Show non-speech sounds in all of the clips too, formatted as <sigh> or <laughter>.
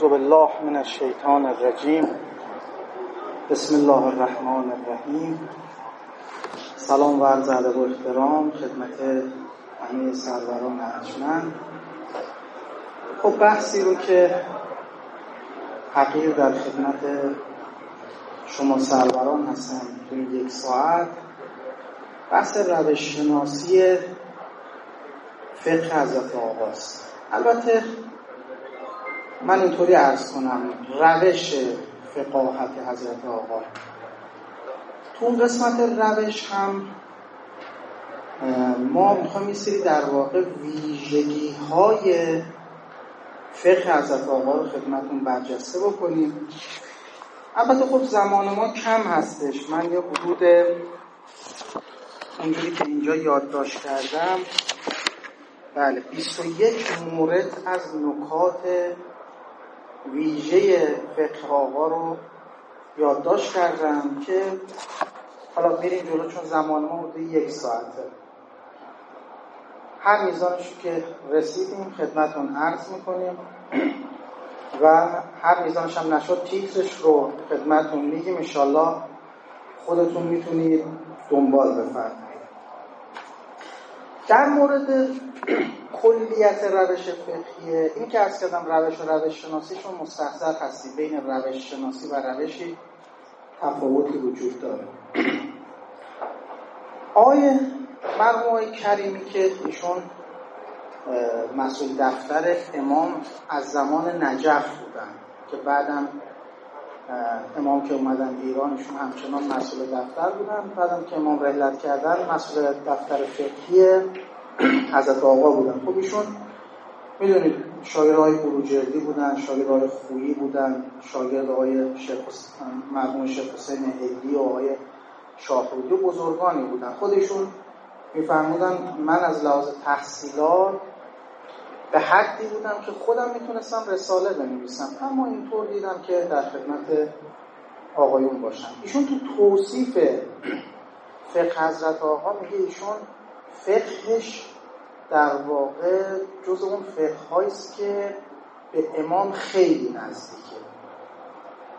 اعوذ بالله من الشیطان الرجیم. بسم الله الرحمن الرحیم. سلام و عرض ادب و احترام خدمت همه سروران ارجمند. خب بحثی رو که حقیر در خدمت شما سروران هستم تو این یک ساعت بحث روش شناسی فقه حضرت آقاست. البته من اینطوری عرض کنم روش فقاهت حضرت آقا. تو اون قسمت روش هم ما می‌خوایم یه سری در واقع ویژگی های فقه حضرت آقا رو خدمتون برجسته بکنیم. البته خب زمان ما کم هستش. من یه حدود اونجوری که اینجا یادداشت کردم بله 21 مورد از نکات ویژه فقه رو یادداشت کردم که حالا میریم جلو چون زمان ما حدود یک ساعته. هر میزانش که رسیدیم خدمتون عرض می‌کنیم و هر میزانش هم نشد تیترش رو خدمتون میگیم. انشالله خودتون می‌تونید دنبال بفرمایید. در مورد کلیت روش فقهیه این که از کردم روش و روش شناسیشون مستحضر هستی بین روش شناسی و روشی تفاوتی وجود داره. آقای مرموم کریمی که ایشون مسئول دفتر امام از زمان نجف بودن که بعدم امام که اومدن ایران ایشون همچنان مسئول دفتر بودن. بعدم که امام رحلت کردن مسئول دفتر فقهی <clears throat> حضرت آقا بودن. خب ایشون می‌دونید شاگرد های بروجردی بودن شاگرد های خویی بودن شاگرد های مرحوم شیخ حسین هدی و آقای شاهرودی بزرگانی بودن. خودشون میفرمودن من از لحاظ تحصیلات به حدی بودم که خودم می‌تونستم رساله بنویسم. اما اینطور دیدم که در خدمت آقایون باشم. ایشون تو توصیف <clears throat> فقه حضرت آقا میگه ایشون فقهش در واقع جز اون فقه که به امام خیلی نزدیکه.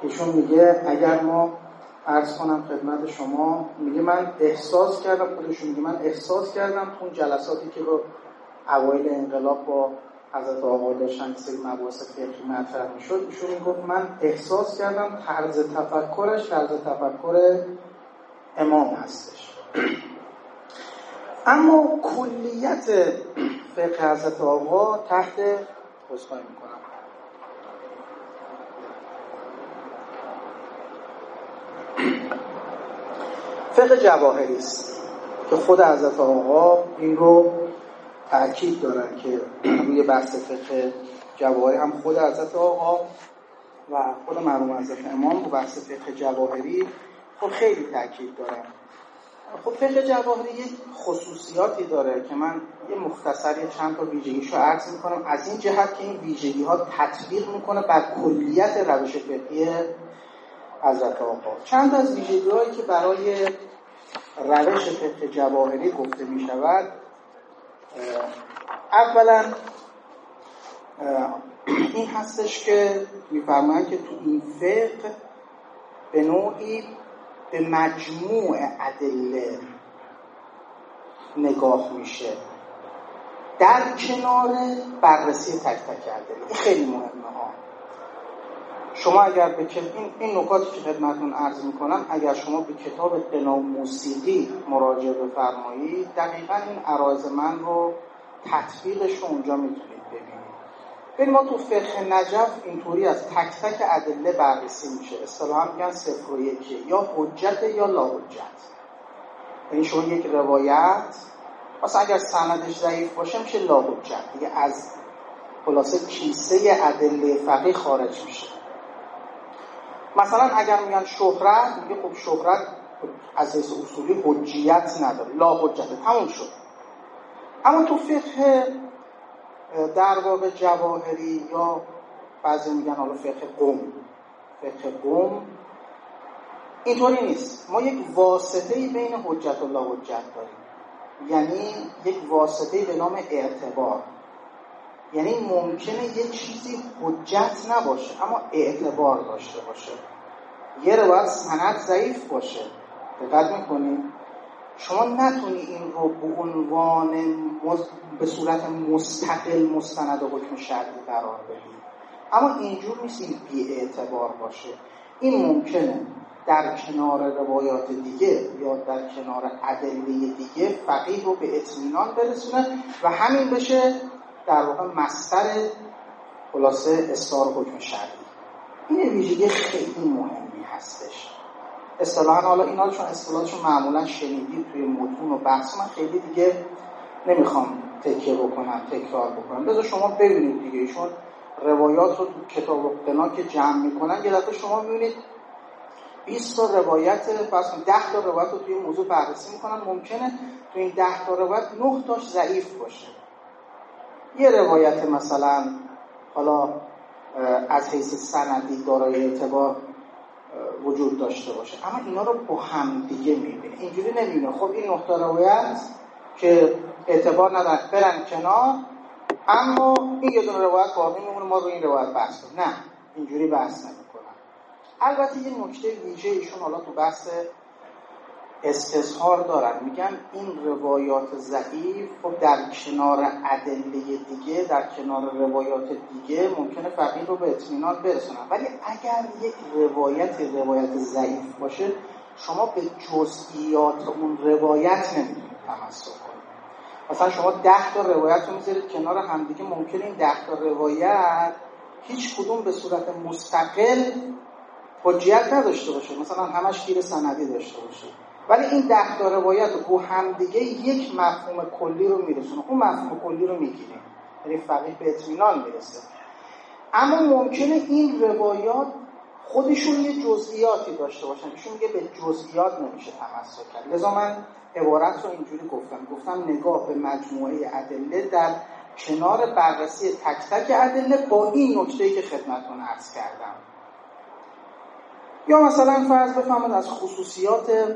ایشون میگه اگر ما عرض کنم خدمت شما میگه من احساس کردم خودشون میگه من احساس کردم تو اون جلساتی که رو اوایل انقلاب با حضرت آقا داشتن سری مباحث فقهی مطرح می‌شد ایشون می‌گفت من احساس کردم طرز تفکرش طرز تفکر امام هستش. اما کلیت فقه حضرت آقا تحت بسخواهی می‌کنم. فقه جواهری است که خود حضرت آقا این رو تاکید دارن که روی بحث فقه جواهری هم خود حضرت آقا و خود مرحوم حضرت امام رو بحث فقه جواهری خب خیلی تاکید دارن. خب فقه جواهری یک خصوصیاتی داره که من یه مختصر چند تا ویژگیشو عرض می‌کنم. از این جهت که این ویژگی ها تطبیق می‌کنه بر کلیت روش فقهی حضرت آقا. چند از ویژگی هایی که برای روش فقه جواهری گفته می شود اولا این هستش که میفرمایند که تو این فقه به نوعی به مجموع ادله نگاه میشه. در کنار بررسی تک تک ادله. این خیلی مهمه ها. شما اگر به این, این نکاتی که خدمتتون عرض می‌کنم اگر شما به کتاب قنا موسیقی مراجعه بفرمایید دقیقا این عرایز من رو تطبیقش رو اونجا می‌تونید ببین ما تو فقه نجف اینطوری از تک تک ادله بررسی میشه. اصطلاحا میگن صفر و یکی یا حجت یا لا حجت. یعنی شما یک روایت مثلا اگر سندش ضعیف باشه میشه لا دیگه از خلاصه کیسه ادله فقیه خارج میشه. مثلا اگر میگن شهرت میگه خب شهرت از اصولی حجیت نداره. لا حجت. تموم شد. اما تو فقه در واقع جواهری یا بعضی میگن حالا فقه قوم فقه قوم اینطوری نیست. ما یک واسطه بین حجت الله حجت داریم. یعنی یک واسطه به نام اعتبار. یعنی ممکنه یه چیزی حجت نباشه اما اعتبار داشته باشه. یه روایت سند ضعیف باشه. دقت می‌کنی؟ شما نتونی این رو به عنوان به صورت مستقل مستند و حکم شرعی قرار بدی. اما اینجور نیست بی اعتبار باشه. این ممکنه در کنار روایات دیگه یا در کنار ادله دیگه فقیه رو به اطمینان برسونه و همین بشه در واقع مستر خلاصه استار حکم شرعی. این ویژگی خیلی مهمی هستش. اصطلاحا حالا اینا چون اصطلاحشون معمولا شنیدید توی متون و بحث من خیلی دیگه نمی‌خوام تکیه بکنم تکرار بکنم. بذار شما ببینید دیگه ایشون روایات رو کتاب قنا که جمع می‌کنن یه دفعه شما می‌بینید 20 تا روایت پس 10 تا روایت رو توی موضوع بررسی می‌کنن. ممکنه تو این 10 تا روایت 9 تاش ضعیف باشه. یه روایت مثلا حالا از حیث سندی دارای اعتبار وجود داشته باشه. اما اینا رو با هم دیگه می‌بینه اینجوری نمی‌بینه خب این نقطه روایت که اعتبار ندارن برن کنار. اما این یه دونه روایت باقی میمونه. ما رو این روایت بحث نه. اینجوری بحث نمی‌کنن. البته یه نکته ویژه ایشون حالا تو بحث استظهار دارن. میگن این روایات ضعیف خب در کنار ادله دیگه در کنار روایات دیگه ممکنه فقیه رو به اطمینان برسونن. ولی اگر یک روایت روایت ضعیف باشه شما به جزئیات اون روایت نمی‌تونید تمسک کنید. مثلا شما ده تا روایت رو می‌ذارید کنار همدیگه ممکنه این ده تا روایت هیچ کدوم به صورت مستقل حجیت نداشته باشه. مثلا همش گیر سندی داشته باشه. ولی این ده تا روایت رو همدیگه یک مفهوم کلی رو میرسونه. اون مفهوم کلی رو می‌گیریم. یعنی فقیه به اطمینان می‌رسه. اما ممکنه این روایات خودشون یه جزئیاتی داشته باشن. ایشون میگه به جزئیات نمیشه تمسک کرد. لذا من عبارت رو اینجوری گفتم. گفتم نگاه به مجموعه ادله در کنار بررسی تک تک ادله با این نکته که خدمتتون عرض کردم. یا مثلا فرض بفهمید از خصوصیات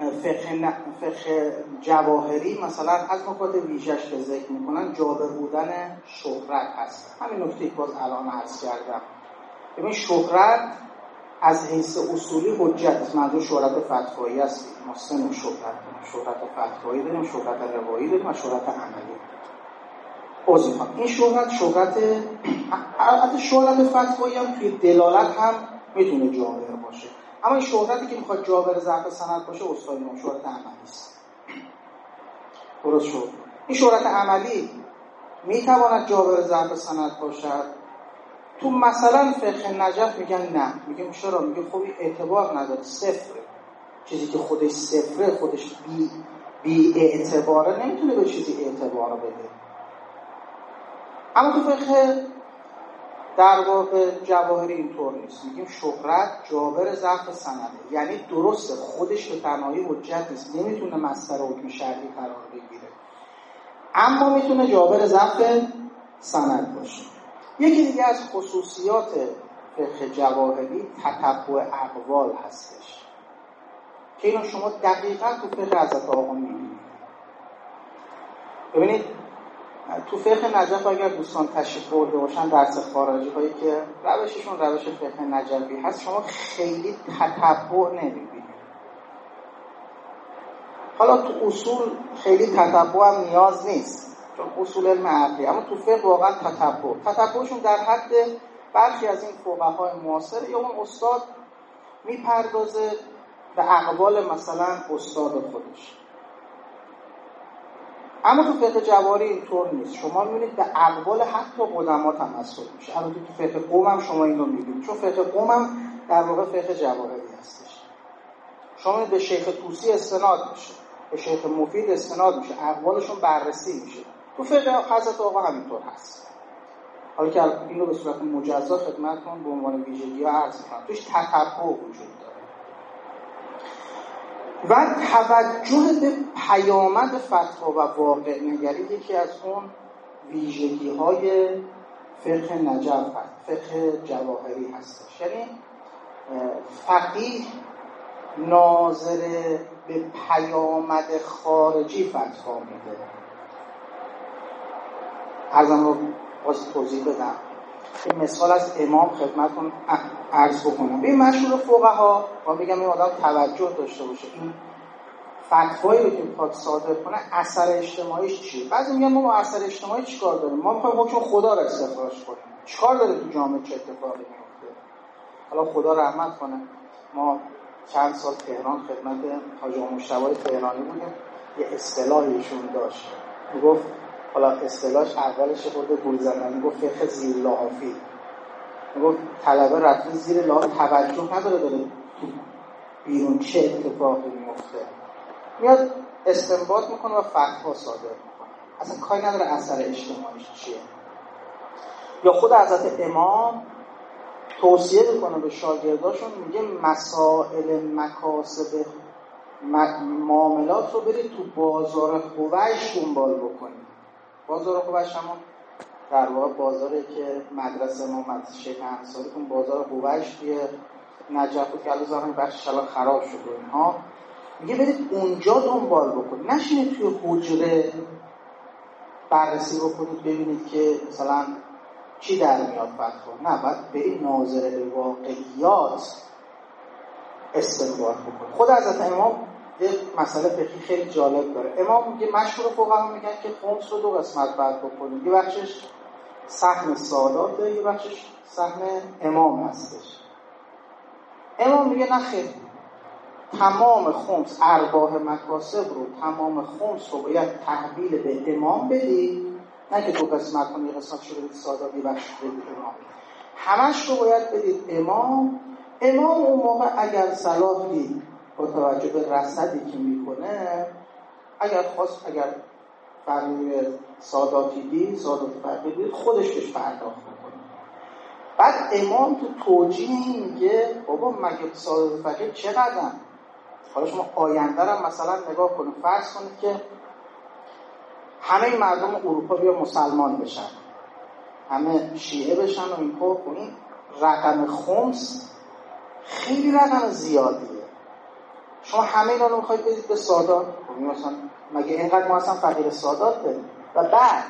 فقه, فقه جواهری مثلا از نکات ویژش که ذکر می‌کنن جابر بودن شهرت هست. همین نکته باز الان عرض کردم. ببین شهرت از حیث اصولی حجت منظور شهرت فتوایی است ما سه نوع شهرت شهرت فتوایی داریم شهرت روایی داریم و شهرت عملی. عذر این شهرت شهرت <clears throat> حتی شهرت فتوایی هم توی دلالت هم می‌تونه جابر باشه. اما این شهرتی که می‌خواد جابر ضعف سند باشه استاد امام شهرت عملی است. درست شد. این شهرت عملی می‌تواند جابر ضعف سند باشد؟ تو مثلا فقه نجف میگن نه. میگم چرا؟ میگه خب اعتبار نداره. صفره. چیزی که خودش صفره خودش بی, بی اعتباره نمی‌تونه به چیزی اعتبار بده. اما تو فقه در واقع جواهری اینطور نیست. میگیم شهرت جابر ضعف سنده یعنی درسته خودش به تنهایی حجت نیست. نمی‌تونه مستر حکم شرعی قرار بگیره. اما می‌تونه جابر ضعف سند باشه. یکی دیگه از خصوصیات فقه جواهری تتبع اقوال هستش. که اینو شما دقیقا تو فقه حضرت آقا می‌بینید. ببینید تو فقه نجف اگر دوستان تشریف برده باشن درس خارجی هایی که روششون روش فقه نجفی هست شما خیلی تتبع نمی‌بینید. حالا تو اصول خیلی تتبع هم نیاز نیست چون اصول علم عقلی. اما تو فقه واقعا تتبع. تتبعشون در حد برخی از این فقهای معاصر. یا اون استاد می‌پردازه به اقوال مثلا استاد خودش. اما تو فقه جواری اینطور نیست. شما می‌بینید به اقوال حتی قدما تمثل میشه. البته تو فقه قوم هم شما این رو می‌بینید. چون فقه قوم هم در واقع فقه جواهری هستش. شما به شیخ توسی استناد میشه. به شیخ مفید استناد میشه. اقوالشون بررسی میشه. تو فقه حضرت آقا همینطور هست. حالا که این رو به صورت مجزا خدمتتون به عنوان ویژگی ها عرض می‌کنم. توش تتبع وجود داره. و توجه به پیامد فتوا و واقع نگری یکی از اون ویژگی های فقه نجف هست فقه جواهری هستش. یعنی فقیه ناظر به پیامد خارجی فتوا میده. ارزم رو باز توضیح بدم. این مثال از امام خدمتون عرض بکنم. این مشهور فقها ها بگم این آدم توجه داشته باشه. این فتوایی رو که می‌خواد صادر کنه اثر اجتماعیش چیه؟ بعضی میگن ما با اثر اجتماعی چیکار داریم؟ ما می‌خوایم حکم خدا رو استخراج کنیم. چیکار داره تو جامعه؟ چه اتفاقی میفته حالا خدا رحمت کنه. ما چند سال تهران خدمت حاج مشتبه تهرانی بودیم. یه اصطلاحی داشت. می‌گفت حالا اصطلاحش اولش خورده گول زدن. می‌گفت فقه زیر لحافی می‌گفت طلبه رفته زیر لحاف توجه نداره داره بیرون چه اتفاقی میفته میاد استنباط می‌کنه و فتوا صادر می‌کنه. اصلا کاری نداره اثر اجتماعیش چیه. یا خود حضرت امام توصیه می‌کنه به شاگرداشون میگه مسائل مکاسب معاملات رو برید تو بازار خوبش دنبال بکنید. بازار خوبش همون در واقع بازاری که مدرسه ما مدرسه شیخ انصاری اون بازار خوبش توی نجف بود که الان بخش شلا خراب شد و اینها. میگه برید اونجا دنبال بکنید. نشینید توی حجره بررسی بکنید ببینید که مثلا چی در میاد فتوا نه باید برید ناظر به واقعیات استنباط بکنید. خود حضرت امام یه مسئله فقهی خیلی جالب داره. امام میگه مشهور فقها میگن که خمس رو دو قسمت باید بکنید یه بخشش سهم ساداته یه بخشش سهم امام هستش. امام میگه نه خیلی تمام خمس ارباه مکاسب رو تمام خمس رو باید تحویل به امام بدی. نه که دو قسمت کنی قسمت شده سادات یه بخش بدید امام. همش رو باید بدید امام. امام اون موقع اگر صلاح توجه به رصدی که می‌کنه اگر خواست اگر فرمی ساداتی دید سادات فرقی دید خودش بهش پرداخت می‌کنه بعد امام تو توجیه میگه بابا مگه سادات فقیر چقدر حالا شما آینده رو مثلا نگاه کنید فرض کنید که همه مردم اروپا بیا مسلمان بشن. همه شیعه بشن و این خب این رقم خمس خیلی رقم زیادیه شما همه اینا رو می‌خواید بدید به سادات. خب مثلا مگه اینقدر ما اصلا فقیر سادات داریم؟ و بعد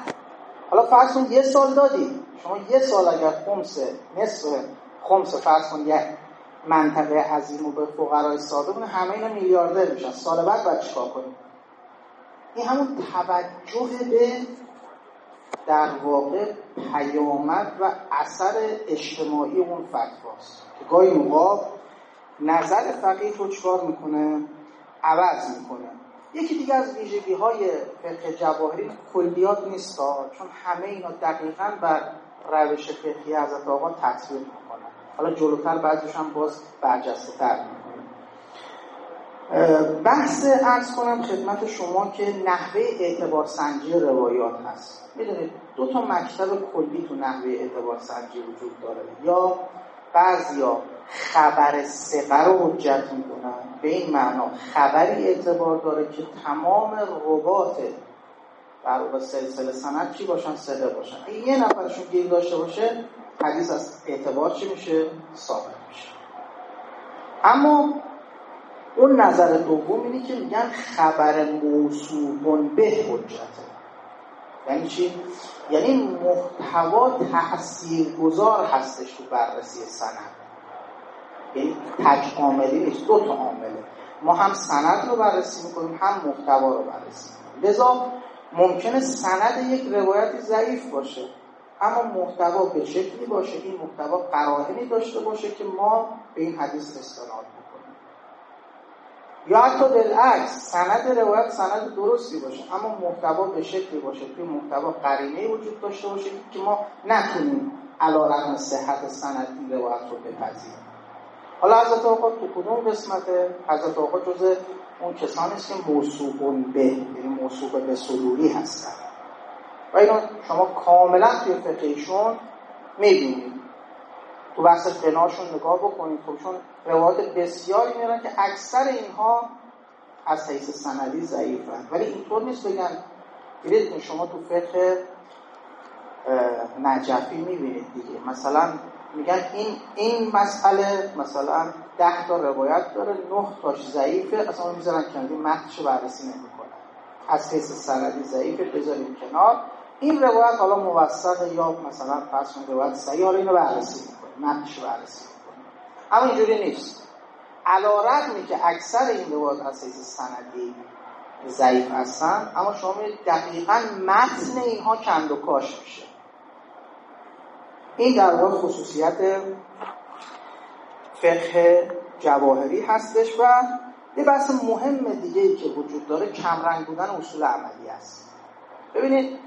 حالا فرض کن یه سال دادی. شما یه سال اگر خمس نصف خمس فرض کن یه منطقه عظیم و به فقرای ساده بونه همه اینا میلیاردر میشن. سال بعد باید چیکار کنیم؟ این همون توجه به در واقع پیامد و اثر اجتماعی اون فتواست. که گاهی موقع نظر فقیه رو چکار می‌کنه؟ عوض می‌کنه. یکی دیگه از ویژگی های فقه جواهری کلیات نیست چون همه اینا دقیقا بر روش فقهی حضرت آقا تطبیق می‌کنن حالا جلوتر بعضیش هم باز برجسته تر بحث ارز کنم خدمت شما که نحوه اعتبار سنجی روایات هست. می‌دونید دو تا مکتب کلی تو نحوه اعتبار سنجی وجود داره. یا بعضیا خبر سقه رو حجت می‌کنن به این معنا خبری اعتبار داره که تمام ربات در واقع سلسله سند چی باشن؟ سقه باشن. اگه یه نفرشون گیر داشته باشه حدیث از اعتبار چی میشه؟ ثابت میشه. اما اون نظر دوم اینه که میگن خبر موصوبون به حجته یعنی چی؟ یعنی محتوا تأثیر گذار هستش تو بررسی سند. یعنی تک عاملی نیست دو تا عامله. ما هم سند رو بررسی می‌کنیم هم محتوا رو بررسی می‌کنیم. لذا ممکنه سند یک روایتی ضعیف باشه اما محتوا به شکلی باشه این محتوا قرائنی داشته باشه که ما به این حدیث استناد یا حتی بالعکس سند روایت سند درستی باشه اما محتوا به شکلی باشه. توی محتوا قرینه وجود داشته باشه که ما نتونیم علا صحت سند این روایت رو بپذیریم. حالا حضرت آقا تو کدوم قسمت؟ حضرت آقا جز اون کسانی است که موصوبون به یعنی موصوب به صدوری هستن. و اینو شما کاملا توی فقهشون می‌بینید. تو بحث قناشون نگاه بکنید. خب چون روایات بسیاری میارن که اکثر اینها از حیث سندی ضعیفن. ولی اینطور نیست بگن. شما تو فقه نجفی می‌بینید دیگه. مثلا میگن این این مسئله مثلا ده تا روایت داره نه تاش ضعیفه اصلا می‌ذارن کنار متنشو بررسی نمی‌کنن. از حیث سندی ضعیفه بذاریم کنار. این روایت حالا موثق یا مثلا فرض روایت صحیح حالا اینو بررسی می‌کنه متنشو بررسی می‌کنه اما اینجوری نیست. علا رقمی که اکثر این روایت از حیث سندی ضعیف هستن اما شما دقیقا متن اینها کند و کاش میشه. این در واقع خصوصیت فقه جواهری هستش و یه بحث مهم دیگه ای که وجود داره کمرنگ بودن اصول عملی است. ببینید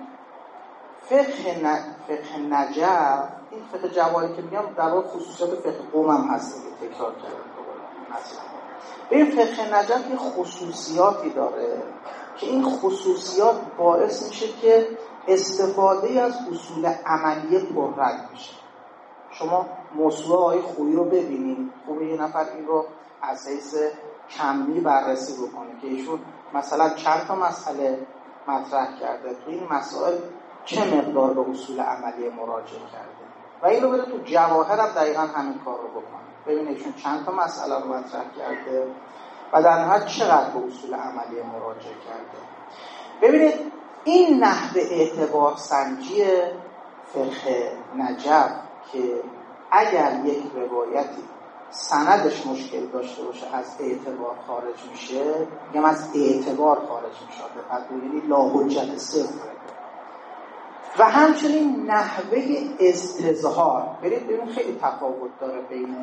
فقه, ن... فقه نجف این فقه جواهری که میگم در واقع خصوصیت فقه قوم هم هست تکرار کردم این فقه نجف یه خصوصیاتی داره که این خصوصیات باعث میشه که استفاده از اصول عملی پررنگ میشه. شما موضوع های خویی رو ببینید خوب یه نفر این رو از حیث کمی بررسی بکنه که ایشون مثلا چند تا مسئله مطرح کرده. تو این مسائل چه مقدار به اصول عملی مراجعه کرده؟ و این رو بره تو جواهر هم دقیقا همین کار رو بکنه. ببینید ایشون چند تا مسئله رو مطرح کرده و در نهایت چقدر به اصول عملی مراجعه کرده. ببینید این نحوه اعتبار سنجی فقه نجف که اگر یک روایتی سندش مشکل داشته باشه از اعتبار خارج میشه میگم از اعتبار خارج میشه. به یعنی لاحجت صفر. و همچنین نحوه استظهار برید ببین خیلی تفاوت داره بین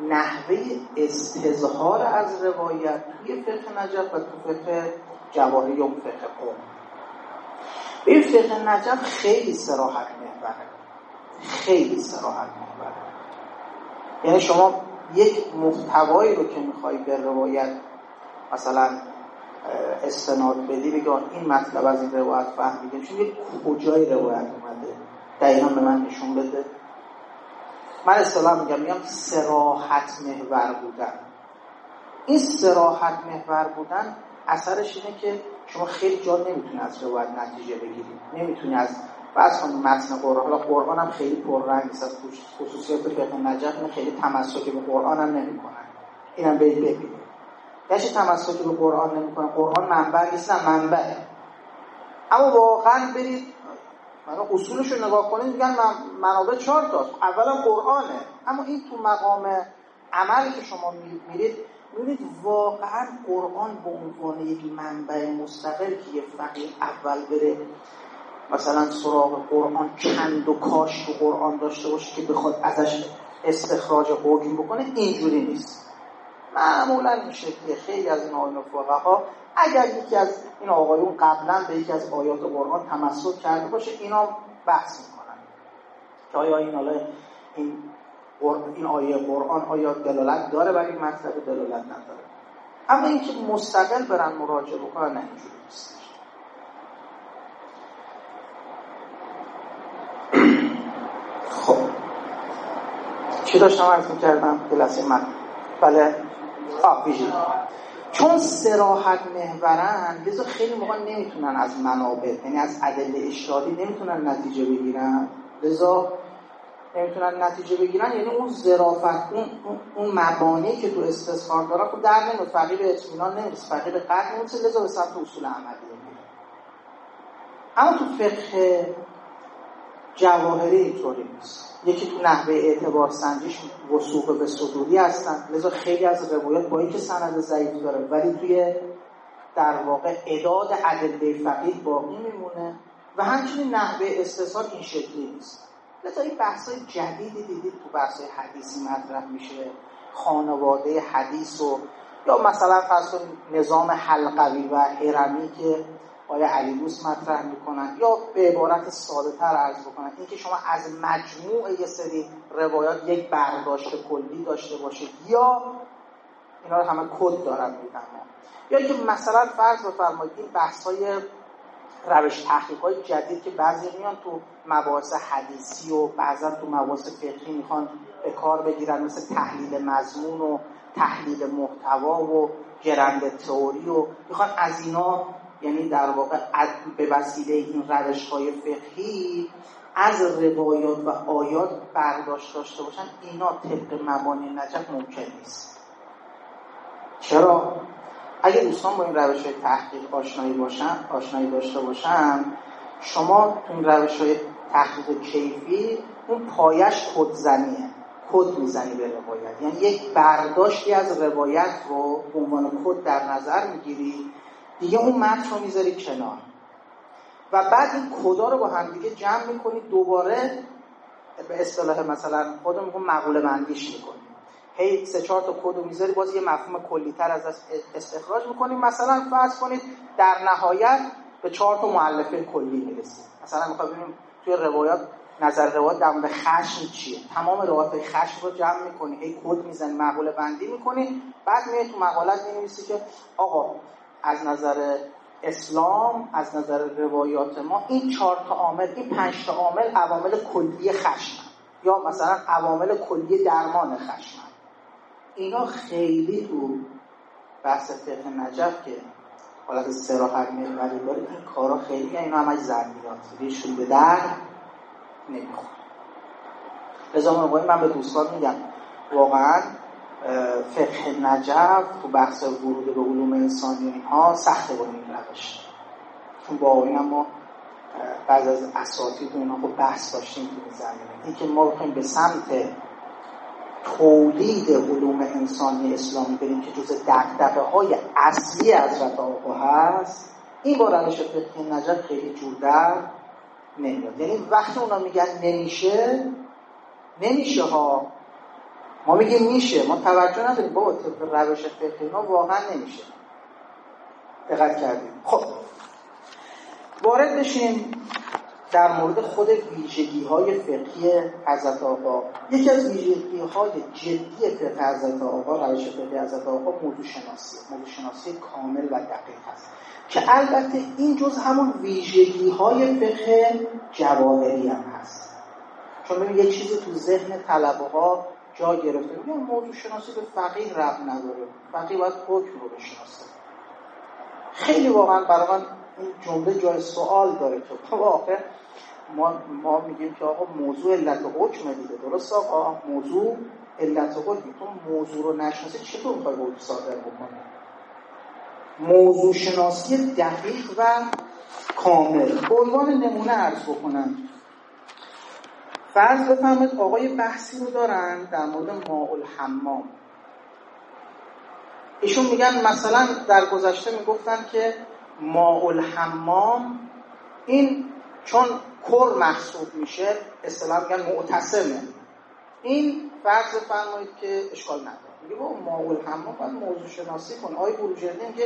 نحوه استظهار از روایت توی فقه نجف و تو فقه جواهری و فقه قوم. این فقه نجف خیلی سراحت محوره. خیلی سراحت محوره. یعنی شما یک محتوایی رو که می‌خوای به روایت مثلا استناد بدی بگه این مطلب از این روایت فهمیده. چون کجای روایت اومده. دقیقا به من نشون بده. من اصطلاح میگم میگم سراحت محور بودن. این سراحت محور بودن اثرش اینه که شما خیلی جا نمی‌تونی از روایت نتیجه بگیرید نمی‌تونی از بعض کنید متن قرآن. حالا قرآن هم خیلی پررنگ نیست از خصوصیت فقه نجف خیلی تمسکی به قرآن هم نمی‌کنن. اینم برید ببینید. گشت تمسکی به قرآن نمی‌کنن. قرآن منبع نیست منبعه اما واقعا برید من اصولش رو نگاه کنید میگن منابع چهار تاست. اولا قرآنه. اما این تو مقام عملی که شما میرید می‌بینید واقعا قرآن به عنوان یک منبع مستقل که یه فقیه اول بره مثلا سراغ قرآن چند و کاش تو قرآن داشته باشه که بخواد ازش استخراج حکم بکنه اینجوری نیست. معمولا این شکلی خیلی از این آیون ها اگر یکی از این آقایون قبلا به یکی از آیات قرآن تمسک کرده باشه اینا بحث می‌کنن. که آیا این حالا این این آیه قرآن آیا دلالت داره برای این مطلب دلالت نداره؟ اما اینکه مستقل برن مراجعه بکنن نه اینجوری خب. چی داشتم عرض می‌کردم؟ جلسه من. بله. آه چون سراحت محورن لذا خیلی موقع نمی‌تونن از منابع یعنی از عدل اشتادی نمی‌تونن نتیجه بگیرن. لذا نمی‌تونن نتیجه بگیرن یعنی اون ظرافت اون, اون مبانی که تو استثمار داره خب در نمیاد فقیر اطمینان نمی‌رسه فقیر قدر نمی‌رسه لذا به سمت اصول عملی. اما تو فقه جواهری اینطوری نیست. یکی تو نحوه اعتبار سنجیش وسوق به صدوری هستن. لذا خیلی از روایات با اینکه سند ضعیف داره ولی توی در واقع اداد ادله فقیه باقی میمونه. و همچنین نحوه استثار این شکلی نیست. لذا این بحث های جدیدی دیدید تو بحث های حدیثی مطرح میشه خانواده حدیث و یا مثلا فرض نظام حلقوی و هرمی که آیا علیدوس مطرح می‌کنن یا به عبارت ساده تر عرض بکنن اینکه شما از مجموع یه سری روایات یک برداشت کلی داشته باشید یا اینا همه کد دارن میدن یا اینکه مثلا فرض بفرمایید این بحث های روش تحقیق های جدید که بعضی میان تو مباحث حدیثی و بعضا تو مباحث فقهی می‌خوان به کار بگیرن مثل تحلیل مضمون و تحلیل محتوا و گرند تئوری و می‌خوان از اینا یعنی در واقع به وسیله این روش های فقهی از روایات و آیات برداشت داشته باشن اینا طبق مبانی نجف ممکن نیست چرا؟ اگه دوستان با این روش های تحقیق آشنایی باشن آشنایی داشته باشن شما تو این روش های تحقیق کیفی اون پایش کدزنیه کد می‌زنی به روایت. یعنی یک برداشتی از روایت رو به عنوان کد در نظر می‌گیری دیگه اون متن رو می‌ذاری کنار. و بعد این کدا رو با هم دیگه جمع می‌کنی دوباره به اصطلاح مثلا خودمون میگم مقوله بندیش می‌کنی هی سه چهار تا کد می‌ذاری باز یه مفهوم کلیتر از استخراج می‌کنیم. مثلا فرض کنید در نهایت به چهار تا مؤلفه کلی می‌رسیم مثلا می‌خوام ببینیم توی روایات نظر روایات در مورد خشم چیه؟ تمام روایات خشم رو جمع می‌کنی هی کد می‌زنی مقوله بندی می‌کنی. بعد میای تو مقالت می‌نویسی که آقا از نظر اسلام از نظر روایات ما این چهار تا عامل این پنج تا عامل عوامل کلی خشم یا مثلا عوامل کلی درمان خشم اینا خیلی تو بحث فقه نجف که حالت سراحت محوری داره این کارا خیلی اینا همش ضربیات ریشون به در نمی‌خوره. لذا من به دوستان میگم واقعا فقه نجف تو بحث ورود به علوم انسانی اینها سخته با این روش. چون با این ما بعض از اساتید و اینا خب بحث داشتیم این زمینه. اینکه ما بخوایم به سمت تولید علوم انسانی اسلامی بریم که جز دقدقه های اصلی از آقا هست این با روش فقه نجف خیلی جور در نمیاد. یعنی وقتی اونا میگن نمیشه نمیشه ها. ما میگیم میشه ما توجه نداریم. با طبق روش فقهی ما واقعا نمیشه. دقت کردیم. خب وارد بشیم. در مورد خود ویژگی های فقهی حضرت آقا یکی از ویژگی های جدی فقه حضرت آقا روش فقهی حضرت آقا موضوع شناسی موضوع شناسی کامل و دقیق هست که البته این جز همون ویژگی های فقه جواهری هم هست. چون ببین یک چیزی تو ذهن طلبه ها جا گرفته یا موضوع شناسی به فقیه رب نداره فقیه باید حکم رو بشناسه. خیلی واقعا برای من این جمله جای سوال داره که واقع ما, ما میگیم که آقا موضوع علت حکم دیگه درست آقا؟ موضوع علت حکم. تو موضوع رو نشناسی چطور می‌خوای حکم صادر بکنی؟ موضوع شناسی دقیق و کامل. به عنوان نمونه عرض بکنم. فرض بفرمایید آقای بحثی رو دارن در مورد ماء الحمام ایشون میگن مثلا در گذشته می‌گفتن که ماء الحمام این چون کر محسوب میشه اصطلاح میگن معتصمه. این فرض بفرمایید که اشکال نداره. میگه با ماء الحمام باید موضوع شناسی کن آقای بروجردی که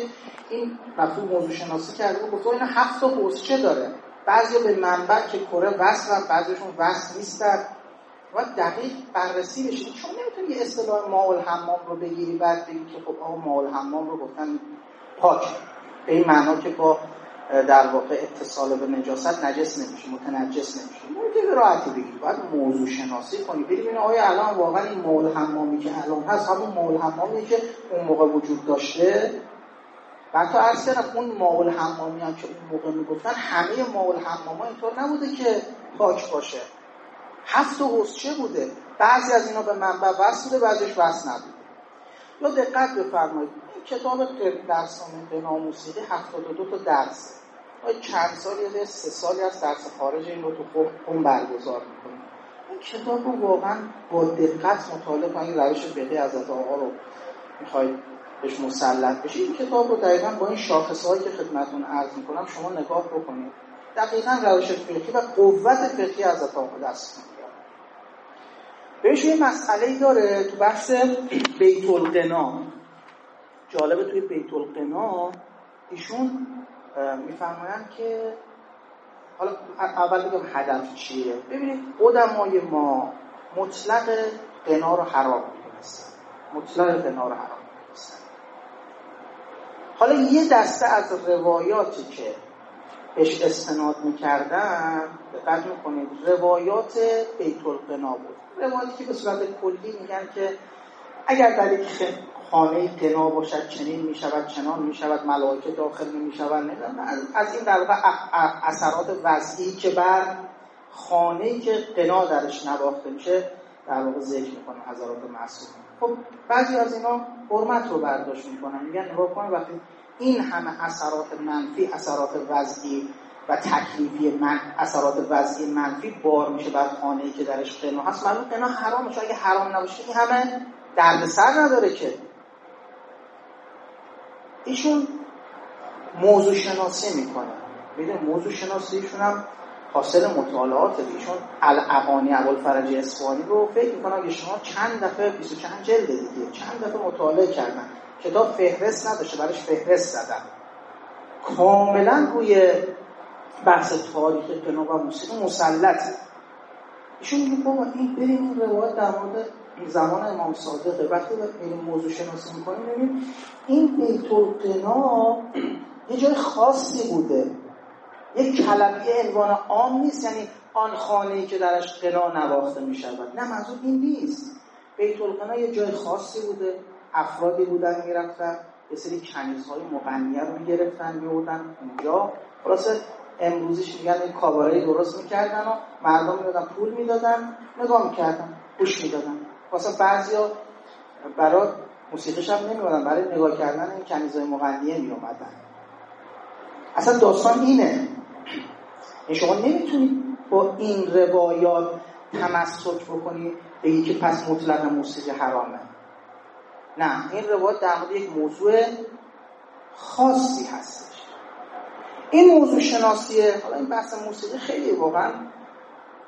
این مفهوم موضوع شناسی کرده گفت این هفت تا حوزچه داره. بعضی به منبع که کره وصل بعضیشون وصل نیستن. و دقیق بررسی بشه. چون نمی‌تونی اصطلاح ماول حمام رو بگیری بعد بگی که خب آقا ماول حمام رو گفتن پاک. به این معنا که با در واقع اتصال به نجاست نجس نمیشه متنجس نمیشه. ممکنه راحتی بگیری باید موضوع شناسی کنی. ببین آیا الان واقعا این مول حمامی که الان هست همون مول حمامی که اون موقع وجود داشته. و تو عرض کردم اون ماول حمامی هم که اون موقع می‌گفتن همه ماول حماما اینطور نبوده که پاک باشه. هفت حسچه بوده؟ بعضی از اینا به منبع وصل بوده بعضیش وصل نبوده. یا دقت بفرمایید. این کتاب درس قنا موسیقی 72 تا درس. چند سالی یا سه سالی از درس خارج این رو تو خون برگزار می‌کنیم این کتاب رو واقعا با دقت مطالعه کنید. روش فقهی حضرت آقا رو می‌خواید بهش مسلط بشه این کتاب رو دقیقا با این شاخص هایی که خدمتون عرض می‌کنم شما نگاه بکنید. دقیقا روش فقهی و قوت فقهی از آقا دست بهش یه مسئله داره تو بحث بیت القنا جالبه توی بیت القنا ایشون میفرمایند که حالا اول بگم هدف چیه. ببینید قدمای ما مطلق قنا رو حرام می‌دونستن. مطلق قنا رو حرام می‌دونستن. حالا یه دسته از روایاتی که بهش استناد می‌کردن دقت می‌کنید روایات بیت القنا بود. روایاتی که به صورت کلی میگن که اگر در یک خانه قنا باشد چنین می‌شود چنان می‌شود ملائکه داخل نمی‌شود از این در اثرات وضعی که بر خانه که قنا درش نواخته میشه در واقع ذکر می‌کنه حضرات معصوم. خب بعضی از اینا حرمت رو برداشت می‌کنن میگن نگاه کنید وقتی این همه اثرات منفی اثرات وضعی و تکلیفی من اثرات وضعی منفی بار میشه بر خانه که درش قنا هست. معلوم قنا حرام چون اگه حرام نباشه این همه دردسر نداره که. ایشون موضوع شناسی می‌کنه. ببین موضوع شناسیشون هم حاصل مطالعات ایشون الاغانی فرجی اصفهانی رو فکر می‌کنم که شما چند دفعه 20 چند جلد دیگه چند دفعه مطالعه کردن کتاب فهرست نداشته برش فهرست زدن. کاملا روی بحث تاریخ قنا و موسیقی مسلط. ایشون میگه بابا این بریم این روایت در مورد زمان امام صادقه وقتی این موضوع شناسی می‌کنیم ببینیم این بیت القنا یه جای خاصی بوده. یک کلمه عنوان عام نیست یعنی آن خانه ای که درش قنا نواخته می شود نه منظور این نیست. بیت القنا یه جای خاصی بوده. افرادی بودن می‌رفتن. یه سری کنیزهای مغنیه رو می‌گرفتن میوردن اونجا خلاصه امروزیش میگن این کاباره درست می‌کردن و مردم می‌دادن پول می‌دادن نگاه می‌کردن گوش می‌دادن. واسه بعضیا برای موسیقیش هم نمی‌دادن برای نگاه کردن این کنیزهای مغنیه میومدن اصلا داستان اینه. یعنی شما نمی‌تونید با این روایات تمسک بکنید بگید که پس مطلق موسیقی حرامه. نه این روایت در یک موضوع خاصی هستش. این موضوع شناسیه حالا این بحث موسیقی خیلی واقعا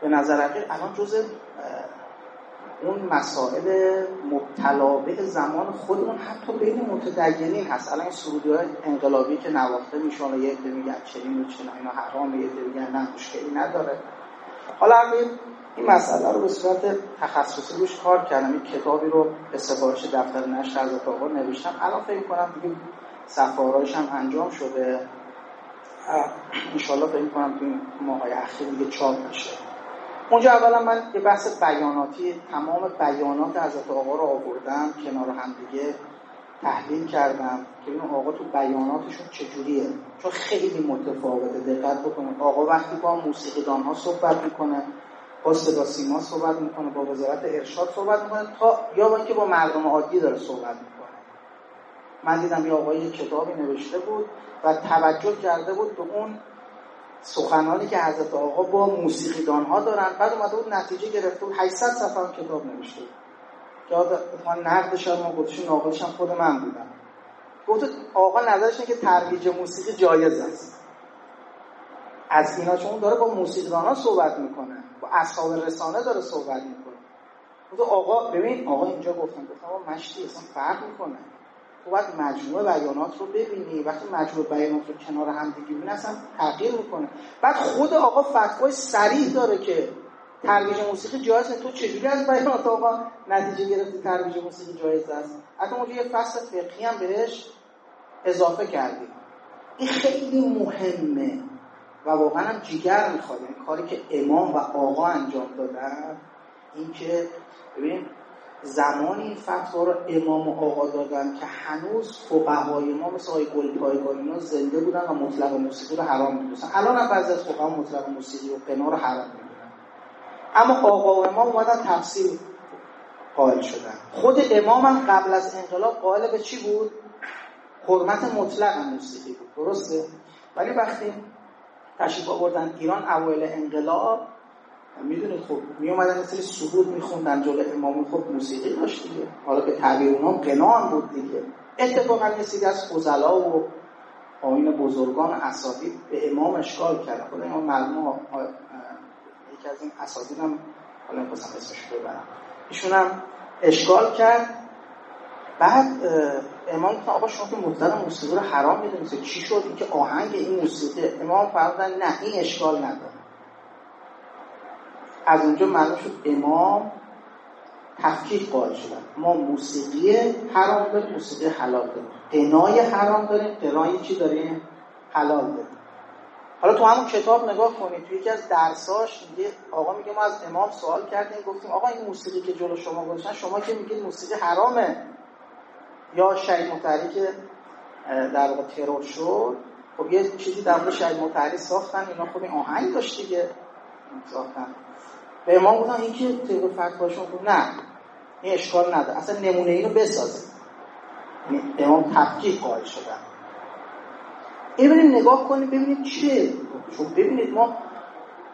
به نظر الان جز اون مسائل مبتلا به زمان خودمون حتی بین متدینین هست. الان این سرودی های انقلابی که نواخته میشون و یه عده میگن چنین و چنین اینا حرام یه عده میگن نه مشکلی نداره. حالا این مسئله رو به صورت تخصصی روش کار کردم. این کتابی رو به سفارش دفتر نشر حضرت آقا نوشتم. الان فکر کنم دیگه سفارایش هم انجام شده. انشالله فکر کنم تو این ماهای اخیر دیگه چاپ میشه. اونجا اولا من یه بحث بیاناتی تمام بیانات حضرت آقا رو آوردم کنار هم دیگه تحلیل کردم که این آقا تو بیاناتشون چجوریه. چون خیلی متفاوته دقت بکنید. آقا وقتی با موسیقیدان ها صحبت می‌کنه با صدا سیما صحبت می‌کنه با وزارت ارشاد صحبت می‌کنه تا یا با که با مردم عادی داره صحبت می‌کنه. من دیدم یه آقای کتابی نوشته بود و توجه کرده بود به اون سخنانی که حضرت آقا با موسیقیدان ها دارن. بعد اومده بود نتیجه گرفته بود 800 صفحه کتاب نوشته بود. اتفاقا نقدش ما گفتش ناقلش هم خود من بودم. گفت آقا نظرش که ترویج موسیقی جایز است. از اینا چون داره با موسیقیدان ها صحبت می‌کنه با اصحاب رسانه داره صحبت می‌کنه. گفت آقا ببین آقا اینجا گفتم گفتم آقا مشتی اصلا فرق می‌کنه. تو باید مجموعه بیانات رو ببینی وقتی مجموعه بیانات رو کنار هم دیگه ببینی اصلا تغییر می‌کنه. بعد خود آقا فتوای سریح داره که ترویج موسیقی جایز تو چجوری از بیانات آقا نتیجه گرفتی ترویج موسیقی جایز است؟ حتی اونجا یه فصل فقهی هم بهش اضافه کردیم این خیلی مهمه و واقعا هم جیگر می‌خواد. یعنی کاری که امام و آقا انجام دادن این که ببین زمانی این فتوا رو امام و آقا دادن که هنوز فقهای ما مثل آقای گلپایگان اینا زنده بودن و مطلق موسیقی رو حرام می‌دونن الان هم بعضی از فقها مطلق موسیقی و قنا رو حرام می‌دونن. اما آقا و امام اومدن تفسیر قائل شدن. خود امام هم قبل از انقلاب قائل به چی بود؟ حرمت مطلق موسیقی بود. درسته؟ ولی وقتی تشریف آوردن ایران اوایل انقلاب می‌دونید خب می اومدن مثل سرود میخوندن جلو امام خب موسیقی داشت دیگه. حالا به تعبیر اونام قنان بود دیگه. اتفاقا یه سری از فضلا و آین بزرگان اساتید به امام اشکال کردن. خود امام معلوم یکی از این اساتید هم حالا می‌خواستم اسمش ببرم. ایشون هم اشکال کرد. بعد امام گفتن آقا شما که مطلق موسیقی رو حرام می‌دونید چی شد؟ اینکه آهنگ این موسیقی. امام فرمودن نه این اشکال نداره. از اونجا معلوم شد امام تفکیک قائل شدن ما موسیقی حرام داریم موسیقی حلال داریم. قنای حرام داریم قنای چی داریم؟ حلال داریم. حالا تو همون کتاب نگاه کنید تو یکی از درساش میگه آقا میگه ما از امام سوال کردیم گفتیم آقا این موسیقی که جلو شما گذاشتن شما که میگید موسیقی حرامه. یا شهید متحری که در واقع ترور شد. خب یه چیزی در مورد شهید متحری ساختن اینا خب این آهنگ داشت دیگه. ساختن. به امام گفتن این که طبق فتواشون نه این اشکال نداره. اصلا نمونه اینو بسازه. یعنی امام تفکیک قائل شدن. این نگاه کنیم ببینید چه چون ببینید ما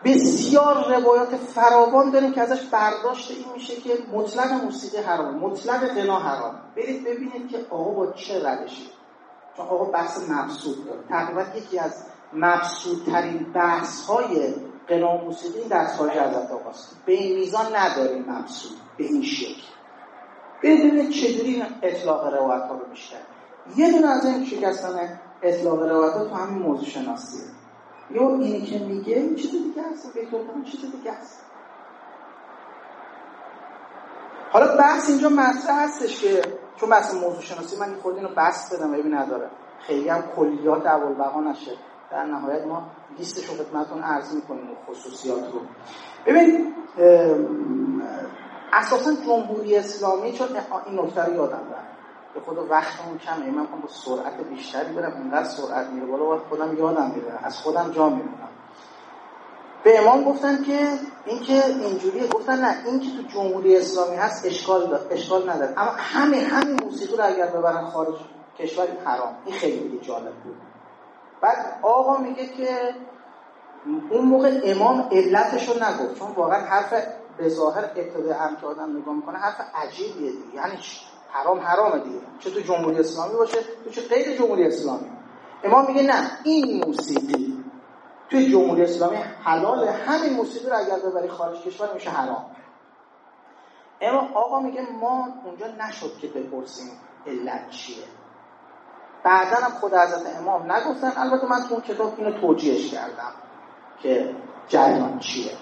بسیار روایات فراوان داریم که ازش برداشت این میشه که مطلق موسیقی حرام مطلق غنا حرام. برید ببینید که آقا با چه روشی. چون آقا بحث مبسوط داره. تقریبا یکی از مبسوط بحث های غنا موسیقی درس های حضرت آقاست. به این میزان نداریم مبسوط به این شکل. ببینید چجوری اطلاق روایت ها رو بیشتر. یه دونه از این شکستن اطلاق روایت ها تو همین موضوع شناسیه یا اینی که میگه این چیز دیگه هست به چیز دیگه هست حالا بحث اینجا مطرح هستش که چون بحث موضوع شناسی من خود اینو بحث بدم ببین نداره. خیلی هم کلیات اول بقا نشه. در نهایت ما لیستش رو خدمتتون عرض می‌کنیم خصوصیات رو ببین اساسا جمهوری اسلامی چون این نکته رو یادم رفت. به خود وقتمون کمه. من با سرعت بیشتری برم. اینقدر سرعت میره بالا باید خودم یادم میره از خودم جا میمونم به امام گفتن که اینکه اینجوری گفتن نه این که تو جمهوری اسلامی هست اشکال اشکال نداره. اما همه همین موسیقی رو اگر ببرن خارج کشور حرام. این خیلی جالب بود. بعد آقا میگه که اون موقع امام علتش رو نگفت چون واقعا حرف به ظاهر ابتدای که آدم نگاه می‌کنه حرف عجیبیه دیگه. یعنی حرام حرامه دیگه. چه تو جمهوری اسلامی باشه تو چه غیر جمهوری اسلامی. امام میگه نه این موسیقی توی جمهوری اسلامی حلاله همین موسیقی رو اگر ببری خارج کشور میشه حرام. اما آقا میگه ما اونجا نشد که بپرسیم علت چیه. بعدا هم خود حضرت امام نگفتن. البته من تو اون کتاب اینو توجیهش کردم که جریان چیه.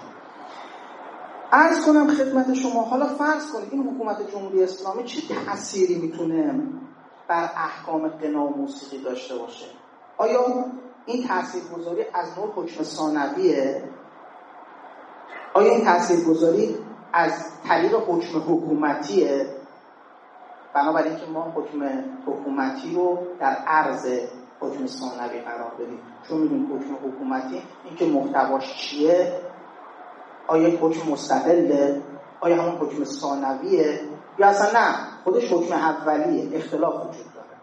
عرض کنم خدمت شما حالا فرض کنید این حکومت جمهوری اسلامی چه تأثیری می‌تونه بر احکام قنا و موسیقی داشته باشه؟ آیا این تاثیرگذاری از نوع حکم ثانویه؟ آیا این تاثیرگذاری از طریق حکم حکومتیه؟ بنابراین که ما حکم حکومتی رو در عرض حکم ثانوی قرار بدیم. چون می‌دونیم حکم حکومتی اینکه محتواش چیه؟ آیا حکم مستقله؟ آیا همون حکم ثانویه؟ یا اصلا نه خودش حکم اولیه اختلاف وجود داره.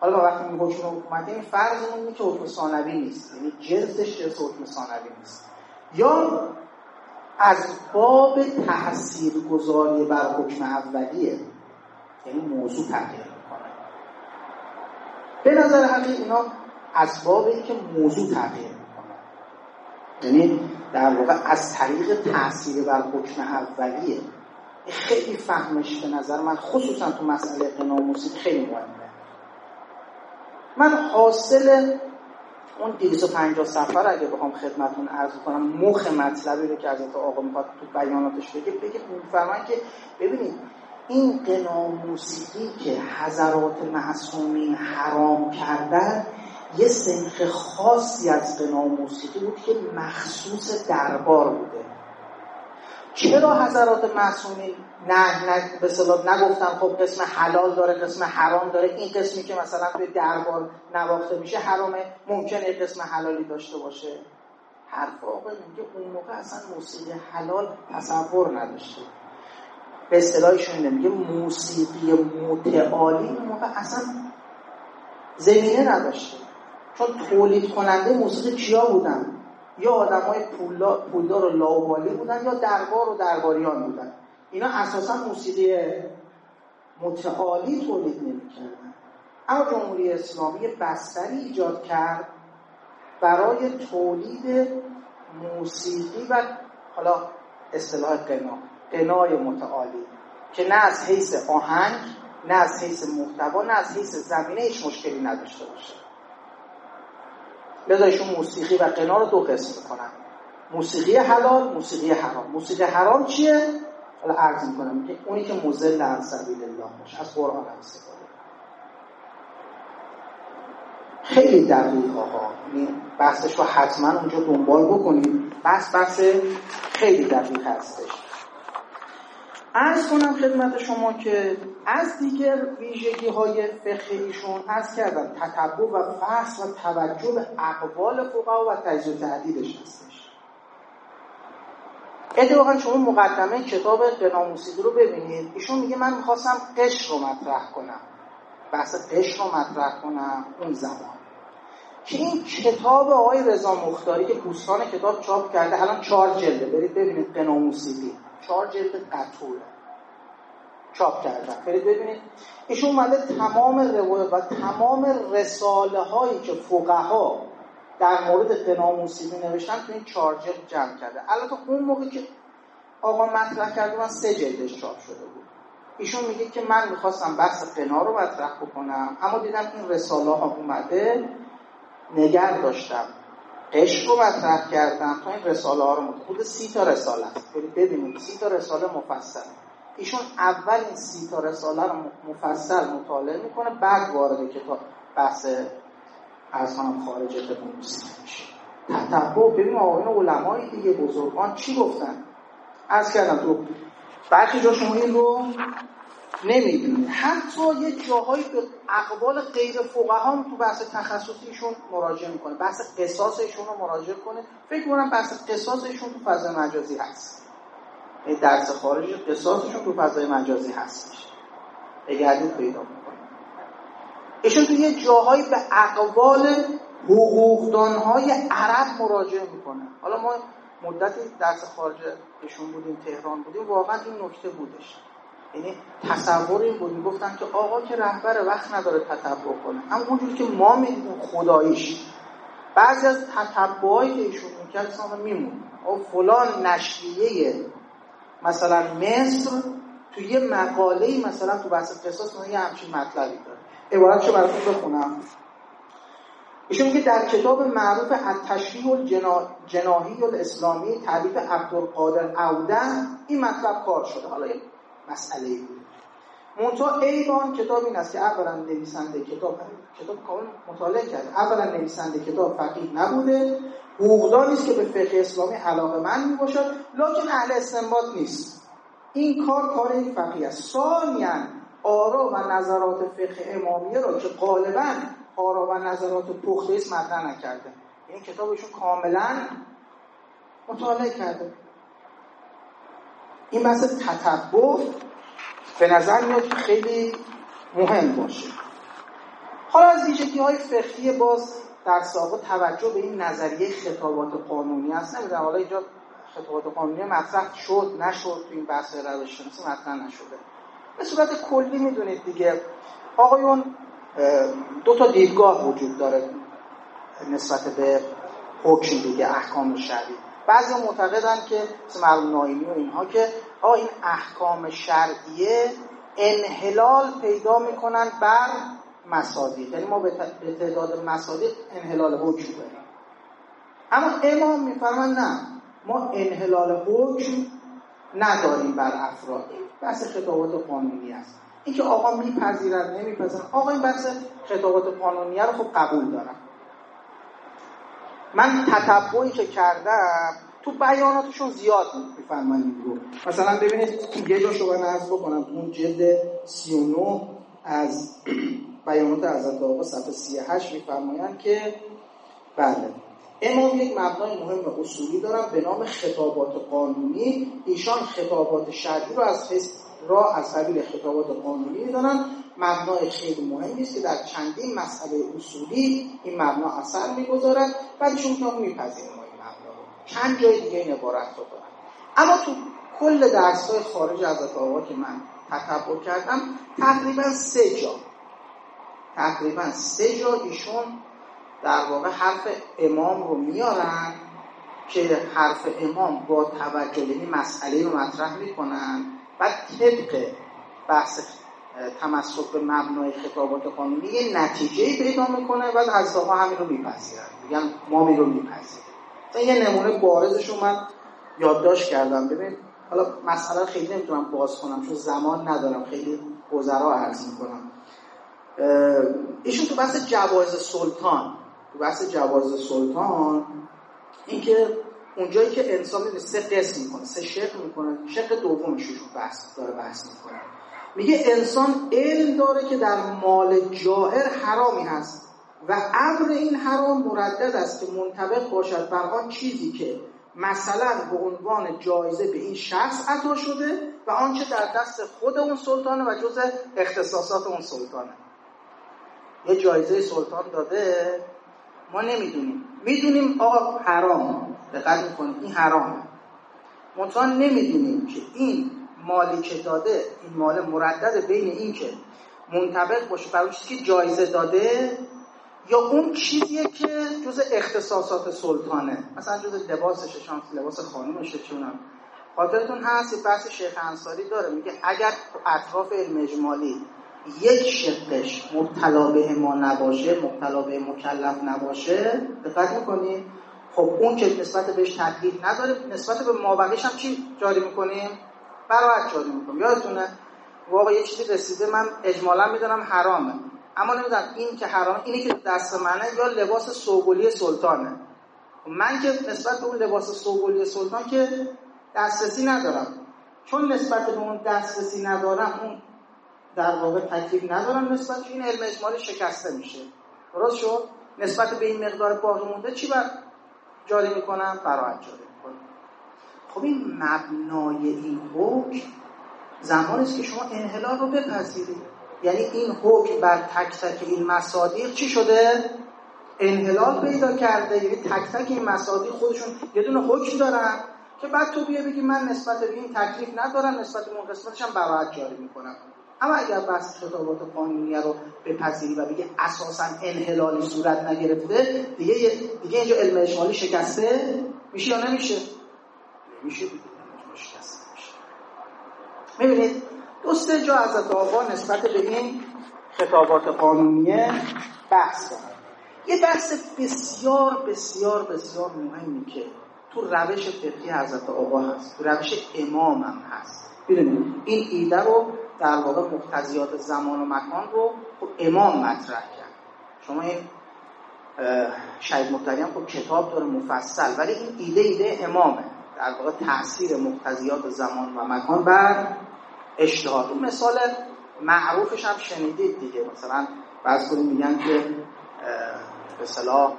حالا با وقتی میگیم حکم حکومتی این فرض اینه که حکم ثانوی نیست. یعنی جنسش جنس حکم ثانوی نیست. یا از باب تحصیل گذاری بر حکم اولیه یعنی موضوع تغییر می‌کنه. به نظر حقیق اینا اسباب که موضوع تغییر می‌کنه. یعنی در واقع از طریق تاثیر بر حکم اولیه. خیلی فهمش به نظر من خصوصا تو مسئله قنا موسیقی خیلی مهمه. من حاصل اون 250 سفر اگه بخوام خدمتون عرض کنم مخ مطلبی رو که از آقا می‌خواد تو بیاناتش بگه بگه فرمان که ببینید این قنا موسیقی که حضرات معصومین حرام کردن یه سنخ خاصی از قنا موسیقی بود که مخصوص دربار بوده. چرا حضرات معصومین؟ نه نه به نگفتن خب قسم حلال داره قسم حرام داره این قسمی که مثلا توی دربار نواخته میشه حرامه ممکنه قسم حلالی داشته باشه. حرف آقا میگه اون موقع اصلا موسیقی حلال تصور نداشته. به اصطلاحشون میگه موسیقی متعالی اون موقع اصلا زمینه نداشته. چون تولید کننده موسیقی کیا بودن؟ یا آدم های پولدار و لاوبالی بودن یا دربار و درباریان بودن. اینا اساسا موسیقی متعالی تولید نمی‌کردن. اما جمهوری اسلامی بستری ایجاد کرد برای تولید موسیقی و حالا اصطلاح قنا قنای متعالی که نه از حیث آهنگ نه از حیث محتوا نه از حیث زمینه هیچ مشکلی نداشته باشه. لذا ایشون موسیقی و قنا رو دو قسم می‌کنن. موسیقی حلال موسیقی حرام. موسیقی حرام چیه؟ حالا عرض می‌کنم که اونی که مزل عن سبیل الله باشه. از قرآن هم استفاده خیلی دقیق ها بحثش رو حتما اونجا دنبال بکنید. بحث بحث خیلی دقیق هستش. ارز کنم خدمت شما که از دیگر ویژگی های فقهیشون از کردم تتبع و فحص و توجه به اقوال فقها و تجزیه تعدیدش هستش. اتفاقا شما مقدمه کتاب قنا موسیقی رو ببینید. ایشون میگه من می‌خواستم قش رو مطرح کنم. بحث قش رو مطرح کنم اون زمان. که این کتاب آقای رضا مختاری که بوستان کتاب چاپ کرده الان چهار جلده. برید ببینید قنا موسیقی چهار جلد قطور. چاپ کردن. برید ببینید ایشون اومده تمام روایت و تمام رساله هایی که فقها در مورد قنا موسیقی نوشتن تو این چهار جلد جمع کرده. البته اون موقع که آقا مطرح کرده من سه جلدش چاپ شده بود. ایشون میگه که من می‌خواستم بحث قنا رو مطرح بکنم اما دیدم این رساله ها اومده نگر داشتم. قش رو مطرح کردم تا این رساله ها رو خود سی تا رساله است. ببینید سی تا رساله مفصل. ایشون اول این سی تا رساله رو مفصل مطالعه می‌کنه بعد وارد کتاب بحث از هم خارج خدمت میشه. تتبع ببین آقایون علمای دیگه بزرگان چی گفتن؟ از کردم تو برخی جا شما این رو نمی‌دونید. حتی یه جاهایی به اقوال غیر فقها تو بحث تخصصیشون مراجعه می‌کنه. بحث قصاص ایشون رو مراجعه کنه. فکر کنم بحث قصاص ایشون تو فضای مجازی هست. درس خارجی قصاصشون تو فضای مجازی هستش بگردید پیدا می‌کنه. ایشون تو یه جاهایی به اقوال حقوقدانهای عرب مراجعه می‌کنه. حالا ما مدتی درس خارج ایشون بودیم تهران بودیم واقعا این نکته بودش. یعنی تصور این بود می‌گفتن که آقا که رهبر وقت نداره تتبع کنه. اما اونجوری که ما می‌دونیم خداییش بعضی از تتبعایی که ایشون می‌کرد اصلا میمون او فلان نشریه مثلا مصر تو یه مقاله مثلا تو بحث قصاص یه همچین مطلبی داره. عبارتشو براتون بخونم. ایشون میگه در کتاب معروف التشریح الجناحی الاسلامی تعریف عبدالقادر عودن این مطلب کار شده. حالا مسئله ای منتها ایوان کتاب این است که اولا نویسنده کتاب کتاب کامل مطالعه کرد. اولا نویسنده کتاب فقیه نبوده. حقوقدان نیست که به فقه اسلامی علاقه من می باشد لکن اهل استنباط نیست. این کار کار این فقیه است. ثانیا آرا و نظرات فقه امامیه را که غالبا آرا و نظرات پخته است مطرح نکرده. این کتابشون کاملا مطالعه کرده. این بحث تتبع به نظر میاد خیلی مهم باشه. حالا از ویژگی های فقهی باز در سابق توجه به این نظریه خطابات قانونی است. نمی‌دونم حالا اینجا خطابات قانونی مطرح شد نشد تو این بحث روش شناسی مطرح نشده. به صورت کلی می‌دونید دیگه. آقایون دو تا دیدگاه وجود داره نسبت به حکم دیگه احکام شرعی. بعضی معتقدن که مثل مرحوم نایمی و اینها که آقا این احکام شرعیه انحلال پیدا می‌کنن بر مصادیق. یعنی ما به تعداد مصادیق انحلال حکم داریم. اما امام میفرمان نه ما انحلال حکم نداریم بر افراد. بحث خطابات قانونی است. اینکه آقا میپذیرد نمیپذیرد. آقا این بحث خطابات قانونی رو خب قبول دارم. من تتبعی که کردم تو بیاناتشون زیاد میفرمایید. رو مثلا ببینید یه جا شما نرز بکنم. اون جلد 39 از <clears throat> بیانات حضرت آقا صفحه 38 میفرمایند که بله امام یک مبنای مهم اصولی دارن به نام خطابات قانونی. ایشان خطابات شرعی رو از را از قبیل خطابات قانونی می‌دانن مبنای خیلی مهمی است که در چندین مسئله اصولی این مبنا اثر می‌گذارد تا میپذیریم ما این مبنا رو چند جای دیگه این عبارت رو دارن اما تو کل درس های خارج از آقا که من تکبر کردم تقریبا سه جا تقریبا سه جا ایشون در واقع حرف امام رو میارن که حرف امام با توجه این مسئله رو مطرح می‌کنن بعد طبق بحث تمسک به مبنای خطابات قانونی یه نتیجه پیدا می‌کنه و از ها همین رو میپذیرن. میگن ما می رو میپذیریم. یه نمونه بارزش رو من یادداشت کردم. ببین حالا مسئله خیلی نمی‌تونم باز کنم چون زمان ندارم. خیلی گذرا عرض می‌کنم. ایشون تو بحث جواز سلطان تو بحث جواز سلطان اینکه اونجایی که انسان سه قسم می‌کنه سه شق می‌کنه. شق دومش رو بحث داره بحث می‌کنه. میگه انسان علم داره که در مال جاهر حرامی هست و امر این حرام مردد است که منطبق باشد بر آن چیزی که مثلا به عنوان جایزه به این شخص عطا شده و آنچه در دست خود اون سلطانه و جز اختصاصات اون سلطانه. یه جایزه سلطان داده. ما نمی‌دونیم. می‌دونیم آقا حرام. دقت می‌کنیم. این حرامه منتها نمی‌دونیم که این مالی که داده این مال مردد بین این که منطبق باشه برای چیزی که جایزه داده یا اون چیزیه که جز اختصاصات سلطانه. مثلا جز لباسشه شانس لباس خانومشه چونم خاطرتون هست بحث شیخ انصاری داره. میگه اگر اطراف علم اجمالی یک شقش مبتلا به ما نباشه مبتلا به مکلف نباشه دقت می‌کنیم. خب اون که نسبت بهش تکلیف نداره نسبت به مابقیش هم چی جاری می‌کنیم؟ برایت جاری می‌کنیم یادتونه؟ واقعا یه چیزی رسیده من اجمالا می‌دونم حرامه. اما نمی‌دونم این که حرام اینی که دست منه یا لباس سوگلی سلطانه. من که نسبت به اون لباس سوگلی سلطان که دسترسی ندارم. چون نسبت به اون دسترسی ندارم اون در واقع تکلیف ندارم نسبت این علم اجمالی شکسته میشه. درست شد؟ نسبت به این مقدار باقی مونده چی بر جاری می‌کنم؟ برایت جاری می‌کنم خب این مبنای این حکم زمانی است که شما انحلال رو بپذیرید. یعنی این حکم بر تک تک این مصادیق چی شده؟ انحلال پیدا کرده. یعنی تک تک این مصادیق خودشون یه دونه حکم دارن که بعد تو بیا بگی من نسبت به این تکلیف ندارم نسبت به اون قسمتش هم برایت جاری می‌کنم. اما اگر بحث خطابات قانونیه رو بپذیری و بگی اساسا انحلالی صورت نگرفته دیگه دیگه اینجا علم اجمالی شکسته. میشه یا نمیشه؟ نمیشه شکسته میشه. می‌بینید دو سه جا از آقا نسبت به این خطابات قانونیه بحث یه بحث بسیار بسیار بسیار مهمی که تو روش فقهی حضرت آقا هست. تو روش امام هم هست. ببینید این ایده رو در واقع مقتضیات زمان و مکان رو خب امام مطرح کرد. شما این شهید مقتدی هم خب کتاب داره مفصل ولی این ایده ایده امامه. در واقع تاثیر مقتضیات زمان و مکان بر اجتهاد. اون مثال معروفش هم شنیدید دیگه. مثلا بعض کنیم میگن که به صلاح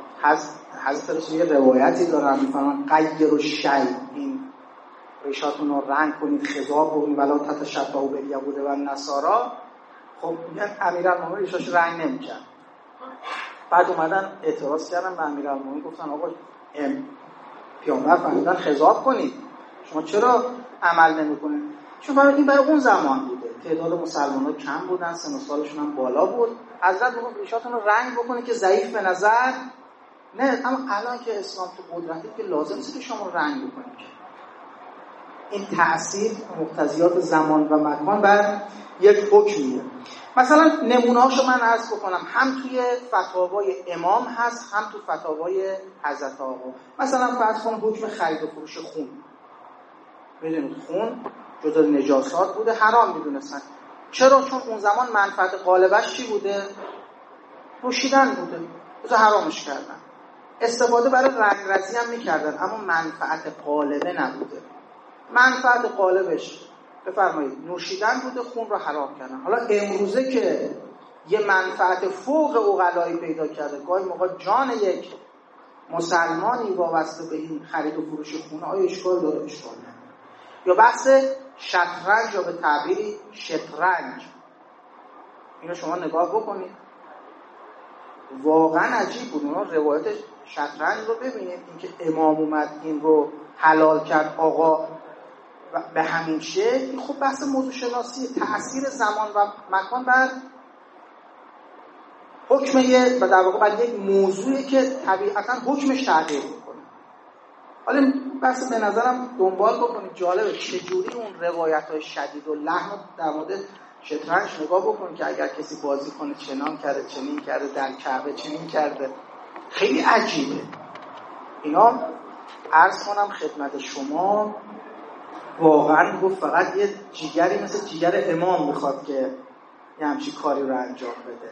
حضرت رسول یه روایتی دارن میفرمان قیر و شی این ریشاتون رو رنگ کنید خضاب کنید ولا تتشبه و یهود و نصارا. خب میگن امیرالمومنین ریشاش رنگ نمی‌کرد. بعد اومدن اعتراض کردن به امیرالمومنین گفتن آقا پیامبر فرمودن خضاب کنید. شما چرا عمل نمی‌کنید؟ چون برای این برای اون زمان بوده. تعداد مسلمان ها کم بودن سن و سالشون هم بالا بود. حضرت بگو ریشاتون رو رنگ بکنید که ضعیف به نظر. نه اما الان که اسلام تو قدرتی که لازم نیست که شما رنگ بکنید. این تاثیر مقتضیات زمان و مکان بر یک حکمیه. مثلا نمونهاشو من عرض بکنم. هم توی فتاوای امام هست هم تو فتاوای حضرت آقا. مثلا فرض کن حکم خرید و فروش خون. بدونید خون جزء نجاسات بوده حرام می‌دونستن. چرا؟ چون اون زمان منفعت قالبش چی بوده؟ نوشیدن بوده. بذار حرامش کردن استفاده برای رنگرزی هم می‌کردن اما منفعت قالبه نبوده. منفعت قالبش بفرمایید نوشیدن بوده خون رو حرام کردن. حالا امروزه که یه منفعت فوق اوغلایی پیدا کرده گاهی موقع جان یک مسلمانی وابسته به این خرید و فروش خونه آیا اشکال داره؟ اشکال یا بحث شطرنج یا به تعبیری شطرنج. اینو شما نگاه بکنید. واقعا عجیب بود. اونا روایت شطرنج رو ببینید. اینکه امام اومد این رو حلال کرد آقا به همین شکل خب بحث موضوع شناسی تاثیر زمان و مکان بر حکم و در واقع بر یک موضوعی که طبیعتا حکمش تغییر می‌کنه. حالا بحث به نظرم دنبال بکنید جالبه چجوری اون روایت های شدید و لحن در مورد شطرنج نگاه بکن که اگر کسی بازی کنه چنان کرده چنین کرده در کعبه چنین کرده. خیلی عجیبه. اینا عرض کنم خدمت شما واقعا گفت فقط یه جیگری مثل جیگر امام می‌خواد که یه همچی کاری رو انجام بده.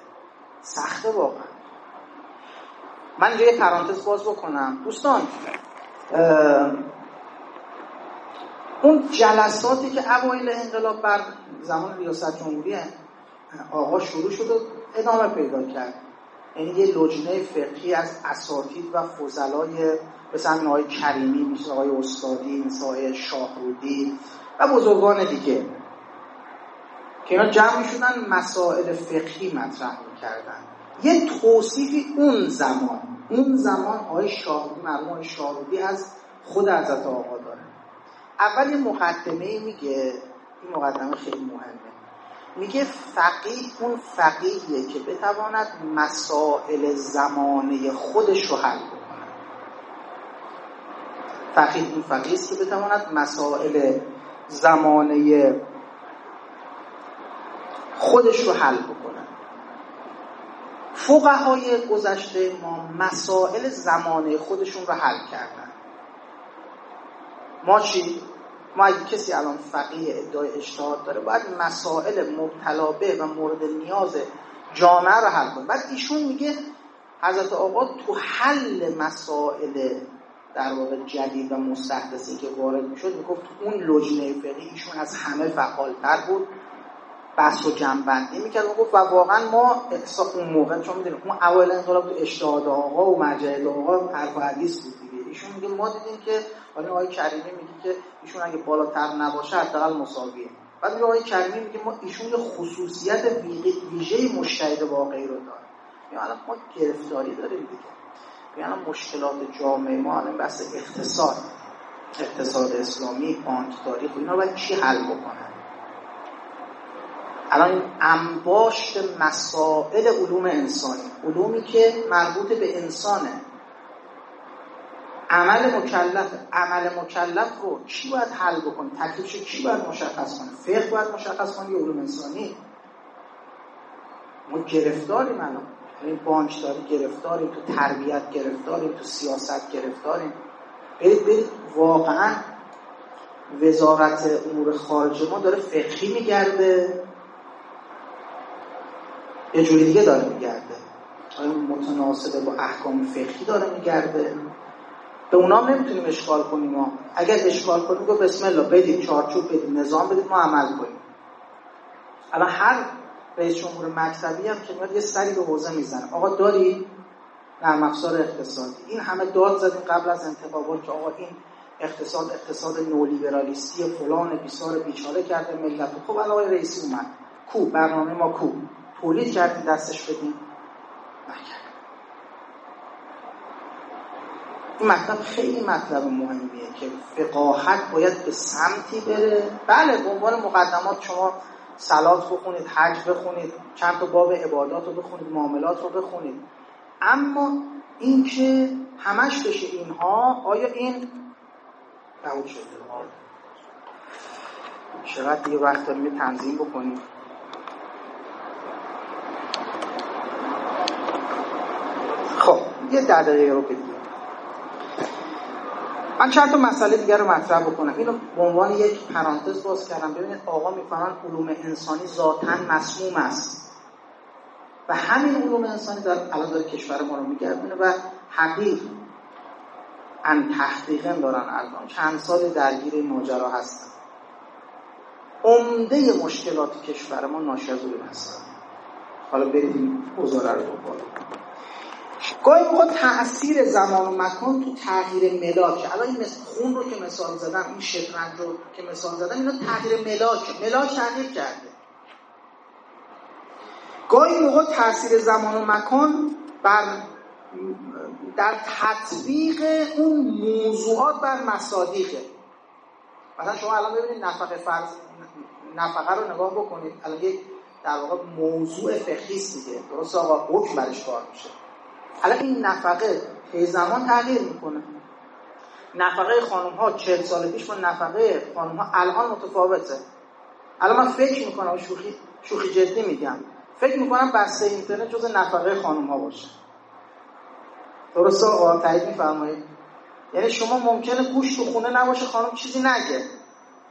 سخته واقعا. من یه پرانتز باز بکنم. دوستان اون جلساتی که اوایل انقلاب بر زمان ریاست جمهوری آقا شروع شد و ادامه پیدا کرد. یعنی یه لجنه فقهی از اساتید و فضلای مثل آقای کریمی مثل آقای استادی مثل آقای شاهرودی و بزرگان دیگه. که اینا جمع شدن مسائل فقهی مطرح می‌کردن. یه توصیفی اون زمان اون زمان آقای شاهرودی مرموم شاهرودی از خود حضرت آقا داره. اول یه مقدمه میگه این مقدمه خیلی مهمه. میگه فقیه اون فقیهیه که بتواند مسائل زمانه خودش رو حل بکنه. فقیه اون فقیه که بتواند مسائل زمانه خودش رو حل بکنه. فقهای گذشته ما مسائل زمانه خودشون رو حل کردن. ما چی؟ ما اگه کسی الان فقیه ادعای اجتهاد داره باید مسائل مبتلا و مورد نیاز جامعه رو حل کنه. بعد ایشون میگه حضرت آقا تو حل مسائل در واقع جدید و مستحدثی که وارد می‌شد می‌گفت اون لجنه فقهی ایشون از همه فعالتر بود بحث و جنبندی می‌کرد. و گفت و واقعا ما اون موقع چون می‌دونیم اون اول انقلاب تو اجتهاد آقا و مرجع آقا حرف و حدیث بود. ایشون میگه ما دیدیم که حالا آقای کریمی میگه که ایشون اگه بالاتر نباشه حداقل مساویه. بعد میگه آقای کریمی میگه ما ایشون خصوصیت ویژه مشتهد واقعی رو داره یا الان ما گرفتاری داریم دیگه. یعنی مشکلات جامعه ما الان بحث اقتصاد. اقتصاد اسلامی بانکداری خب اینا باید چی حل بکنه الان انباشت مسائل علوم انسانی علومی که مربوط به انسانه. عمل مکلف عمل مکلف رو چی باید حل بکنه تکلیفش کی باید مشخص کنه فقه باید مشخص کنه یا علوم انسانی؟ ما گرفتاریم الان. یعنی بانکداری گرفتاریم تو تربیت گرفتاریم تو سیاست گرفتاریم. برید برید. واقعا وزارت امور خارجه ما داره فقهی میگرده. یه جوری دیگه داره میگرده. آیا متناسبه با احکام فقهی داره میگرده؟ به اونا نمی‌تونیم اشکال کنیم ما. اگر اشکال کنیم گفت بسم الله بدید چارچوب بدید نظام بدید ما عمل کنیم. الان هر رئیس جمهور مکتبی هم که میاد یه سری به حوزه می‌زنه. آقا داری؟ نرم افزار اقتصادی. این همه داد زدیم قبل از انتخابات که آقا این اقتصاد اقتصاد نولیبرالیستی فلان بیسار بیچاره کرده ملت. خب الان آقای رئیسی اومد. کو؟ برنامه ما کو؟ تولید کردیم دستش بدیم. این مطلب خیلی مطلب مهمیه که فقاهت باید به سمتی بره. بله به عنوان مقدمات شما سلات بخونید حج بخونید چند تا باب عبادات رو بخونید معاملات رو بخونید. اما اینکه همش بشه اینها آیا این نبود شده؟ چقدر دیگه وقت داریم تنظیم بکنیم. خب یه ده دقیقه رو بدیم. من چند تا مسئله دیگر رو مطرح بکنم. اینو به عنوان یک پرانتز باز کردم. ببینید آقا می‌فهمن علوم انسانی ذاتا مسموم است. و همین علوم انسانی داره الان داره کشور ما رو میگردونه و حقیق ان تحقیقا دارن الان. چند سال درگیر این ماجرا هستن. عمده مشکلات کشور ما ناشی از علوم هستن. حالا این گزاره رو بکنید گاهی موقع تاثیر زمان و مکان تو تغییر ملاک. الان این خون رو که مثال زدم این شطرنج رو که مثال زدم اینا تغییر ملاک. ملاک تغییر کرده. گاهی موقع تاثیر زمان و مکان بر در تطبیق اون موضوعات بر مصادیقه مثلا شما الان ببینید نفقه فرض نفقه رو نگاه بکنید الان یک در واقع موضوع فقهی است دیگه. درست آقا حکم برش کار میشه. الان این نفقه طی زمان تغییر می‌کنه. نفقه خانم ها چهل سال پیش با نفقه خانم ها الان متفاوته. الان من فکر می‌کنم شوخی شوخی جدی میگم. فکر می‌کنم بسته اینترنت جز نفقه خانم ها باشه. درست آقا تایید میفرمایید. یعنی شما ممکنه گوش تو خونه نباشه خانم چیزی نگه.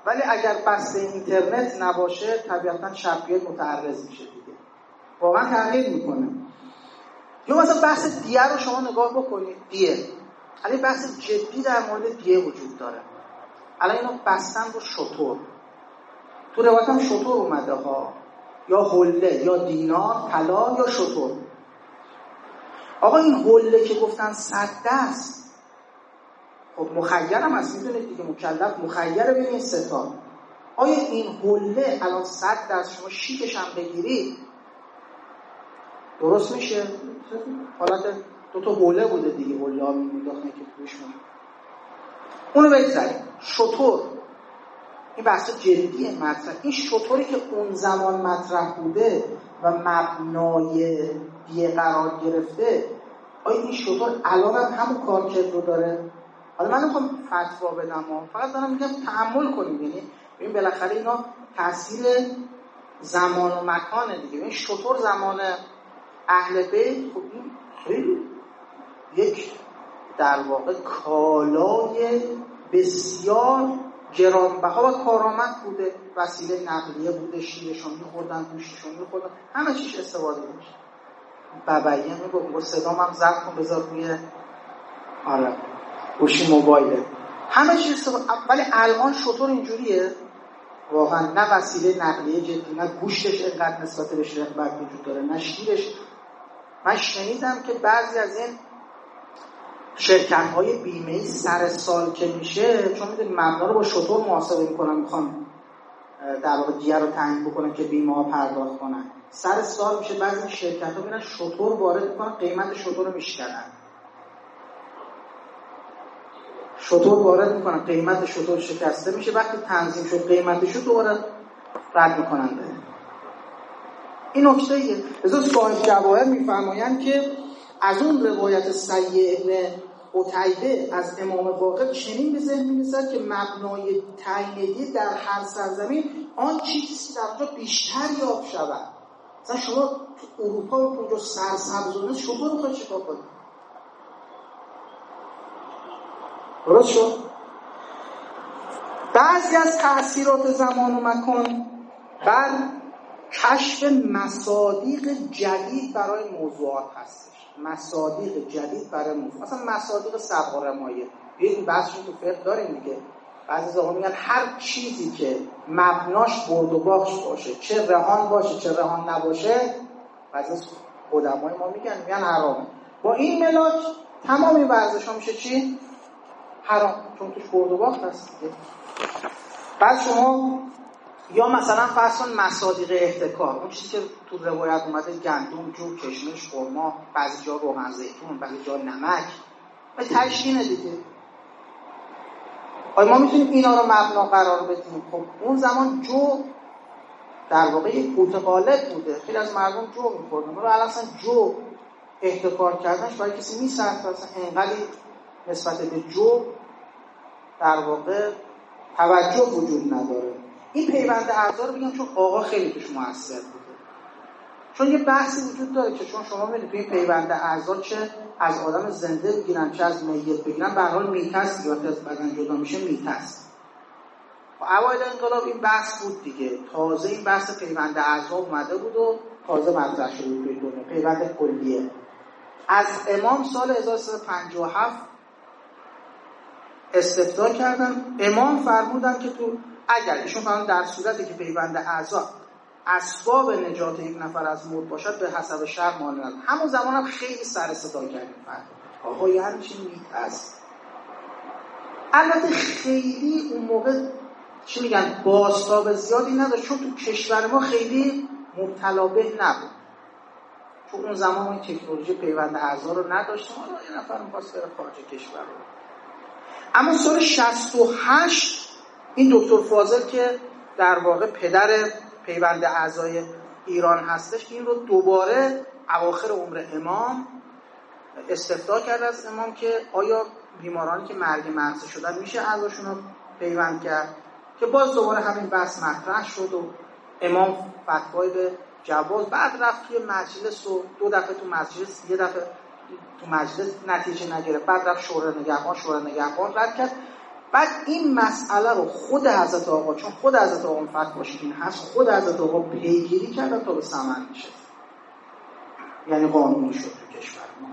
ولی اگر بسته اینترنت نباشه طبیعتا شبیه متعرض میشه دیگه. واقعا تغییر می‌کنه. یا مثلا بحث دیه رو شما نگاه بکنید. دیه. الان بحث جدی در مورد دیه وجود داره. الان اینو بستن رو شطور. تو روایت هم شطور اومده ها. یا حله یا دینار طلا یا شطور. آقا این حله که گفتن صد دست. خب مخیرم هست می‌دونید دیگه مکلف مخیر بین این ستا آیا این حله الان صد دست؟ شما شیکش هم بگیرید. درست میشه؟ حالت دو تا حوله بوده دیگه حوله ها که توش اونو بگذاریم شطور. این بحث جدی مطرح. این شطوری که اون زمان مطرح بوده و مبنای دیه قرار گرفته آیا این شطور الان هم همون کارکرد رو داره؟ حالا من نمی‌خوام فتوا بدم فقط دارم میگم تحمل کنیم. یعنی ببین بالاخره اینا تاثیر زمان و مکانه دیگه. این شطور زمان اهل بیت خب این خیلی یک در واقع کالای بسیار گرانبها و کارآمد بوده. وسیله نقلیه بوده شیرشون میخوردن گوشتشون میخوردن. همه چیش استفاده میشه. ببعیه میگو صدام هم زد کن بذار روی آره. گوشی موبایله. همه چیز استفاده ولی الان شطور اینجوریه. واقعا نه وسیله نقلیه جدی نه گوشتش اینقدر نسبت به رقبت وجود داره نه شیرش. من شنیدم که بعضی از این شرکت های بیمه سر سال که میشه چون می‌دونی مبنا رو با شطور محاسبه می‌کنن می‌خوان در واقع دیگر رو تعیین بکنن که بیمه ها پرداخت کنن. سر سال میشه بعضی شرکت ها میرن شطور وارد می‌کنن قیمت شطور رو میشکنن. شطور وارد می‌کنن قیمت شطور شکسته میشه. وقتی تنظیم شد قیمتش رو دوباره رد می‌کنن این نکته ایه. ازا صاحب جواهر میفرمایند که از اون روایت سیه ابن قتیبه از امام واقع چنین به ذهن می‌رسد که مبنای تعیینیه در هر سرزمین آن چیزی در اونجا بیشتر یاب شود. مثلا شما تو اروپا و اونجا سرسبزونه شما رو خواهد چیکار کنید درست شد؟ بعضی از تاثیرات زمان و مکان بر کشف مصادیق جدید برای موضوعات هستش. مصادیق جدید برای موضوع مثلا مصادیق سبق رمایه این بحث تو فقه داریم دیگه. بعضی زمان میگن هر چیزی که مبناش برد و باخش باشه. چه رهان باشه چه رهان نباشه. بعضی از قدمای ما میگن میگن حرامه. با این ملاک تمام این ورزش ها میشه چی؟ حرام. چون توش برد و باخت هست. بعد شما یا مثلا فرض کن مصادیق احتکار اون چیزی که تو روایت اومده گندم جو کشمش خرما بعضی جا روغن زیتون بعضی جا نمک. و تشکینه دیگه. آیا ما می‌تونیم اینا رو مبنا قرار بدیم؟ خب اون زمان جو در واقع یک قوت غالب بوده. خیلی از مردم جو میخوردن. رو اصلا جو احتکار کردنش برای کسی میسرد. اصلا انقدی نسبت به جو در واقع توجه وجود نداره. این پیوند اعضا رو بگم چون آقا خیلی توش موثر بوده. چون یه بحثی وجود داره که چون شما می‌دید توی پیوند اعضا چه از آدم زنده بگیرن چه از میت بگیرن به حال میتست یا از بدن جدا میشه میتست و اوایل انقلاب این بحث بود دیگه. تازه این بحث پیوند اعضا اومده بود و تازه مطرح شده بود توی دنیا. پیوند کلیه. از امام سال 1357 استفتا کردن. امام فرمودن که تو اگر ایشون فرمان در صورتی که پیوند اعضا اسباب نجات یک نفر از مرد باشد به حسب شر مانند همون زمان هم خیلی سر صدا کردیم آقا یه همچین میت هست البته خیلی اون موقع چی میگن باستاب زیادی نداشت چون تو کشور ما خیلی مبتلا به نبود. چون اون زمان ما این تکنولوژی پیوند اعضا رو نداشتیم. حالا یه نفر می‌خواست بره خارج کشور رو. اما سال 68 این دکتر فاضل که در واقع پدر پیوند اعضای ایران هستش این رو دوباره اواخر عمر امام استفتا کرد از امام که آیا بیمارانی که مرگ مغزی شدن میشه اعضاشون رو پیوند کرد؟ که باز دوباره همین بحث مطرح شد و امام فتوای به جواز بعد رفت توی مجلس و دو دفعه تو مجلس یه دفعه تو مجلس نتیجه نگرفت بعد رفت شورای نگهبان شورای نگهبان رد کرد. بعد این مسئله رو خود حضرت آقا چون خود حضرت آقا فتواش این هست خود حضرت آقا پیگیری کردن تا به سمن میشه یعنی قانونی شد تو کشور ما.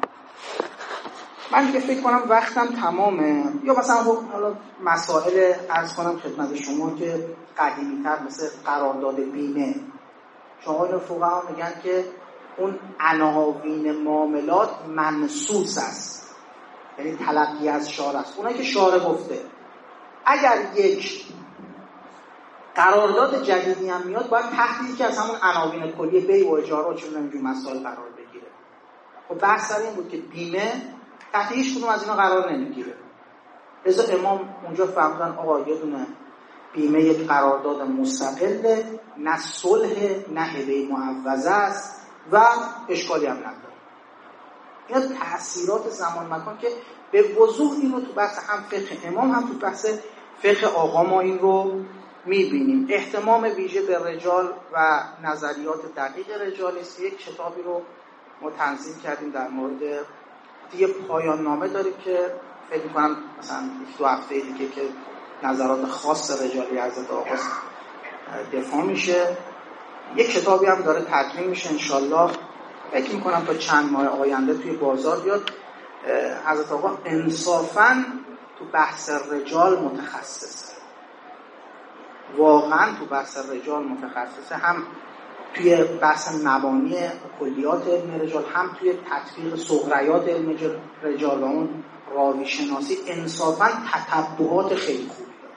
من دیگه فکر کنم وقتم تمامه. یا مثلا خب حالا مسائل ارز کنم خدمت شما که قدیمی تر مثل قرارداد بیمه. شما این فقها میگن که اون عناوین معاملات منصوص است. یعنی تلقی از شار است. اونایی که شاره گفته. اگر یک قرارداد جدیدی هم میاد باید تحت که از همون عناوین کلی بی و اجاره و چون اینجور مسائل قرار بگیره. خب بحث این بود که بیمه تحت هیچ کدوم از اینا قرار نمی‌گیره. لذا امام اونجا فهمدن آقا یه دونه بیمه یک قرارداد مستقله نه صلح نه هبه معوضه است و اشکالی هم نداره. اینا تاثیرات زمان مکان که به وضوح اینو تو بحث هم فقه امام هم تو بحث فقه آقا ما این رو می‌بینیم. احتمام ویژه به رجال و نظریات دقیق رجال است یک کتابی رو ما تنظیم کردیم در مورد دیگه پایان نامه داریم که فکر کنم مثلا دو هفته دیگه که نظرات خاص رجالی از آقا دفاع میشه. یک کتابی هم داره تدوین میشه انشالله فکر می‌کنم تا چند ماه آینده توی بازار بیاد. حضرت آقا انصافا تو بحث رجال متخصصه. واقعا تو بحث رجال متخصصه. هم توی بحث مبانی کلیات علم رجال هم توی تطبیق سغریات علم رجال و اون راوی شناسی انصافا تطبعات خیلی خوبی داره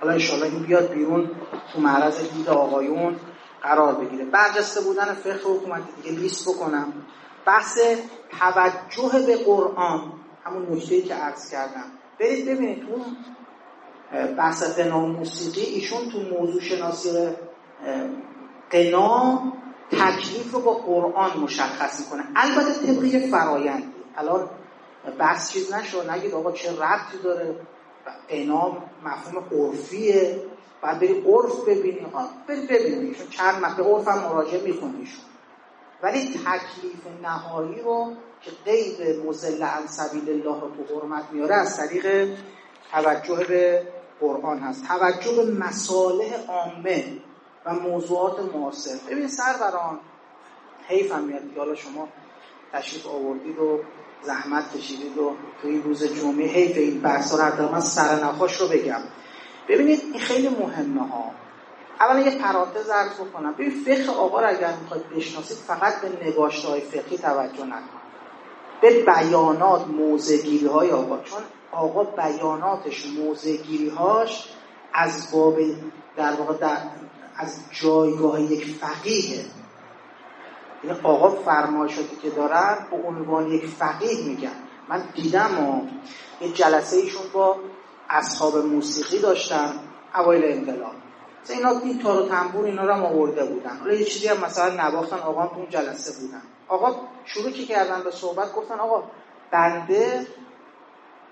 حالا انشالله این بیاد بیرون تو معرض دید آقایون قرار بگیره. برجسته بودن فقه حکومتی دیگه لیست بکنم. بحث توجه به قرآن همون نکته که عرض کردم. برید ببینید تو بحث قنا موسیقی ایشون تو موضوع شناسی قنا تکلیف رو با قرآن مشخص می‌کنه. البته طبقی فرایندی. الان بحث چیز نشد. نگید آقا چه ربطی داره؟ قنا مفهوم عرفیه. بعد بری عرف ببینی بری ببینی چون چند مقطع عرف هم مراجعه میکنیشون ولی تکلیف نهایی رو که غیر مزل عن سبیل الله رو تو حرمت میاره از طریق توجه به قرآن هست. توجه به مصالح عامه و موضوعات معاصر. ببین سروران هم میاد حالا شما تشریف آوردید و زحمت کشیدید و توی روز جمعه حیف این بحث رو من سرنخاش رو بگم. ببینید این خیلی مهمه ها. اولا یه پرانتز عرض بکنم. ببین فقه آقا اگر می‌خواید بشناسید فقط به نگاشته های فقهی توجه نکنید به بیانات موزگیری های آقا. چون آقا بیاناتش موزگیری هاش از باب در واقع در از جایگاه یک فقیه یعنی آقا فرمایشاتی که دارن به عنوان یک فقیه میگن. من دیدم و یه جلسه ایشون با اصحاب موسیقی داشتن اوایل انقلاب. اینا این تار و تنبور اینا رو هم آورده بودن. حالا یه چیزی هم مثلا نواختن آقا تو اون جلسه بودن. آقا شروع که کردن به صحبت؟ گفتن آقا بنده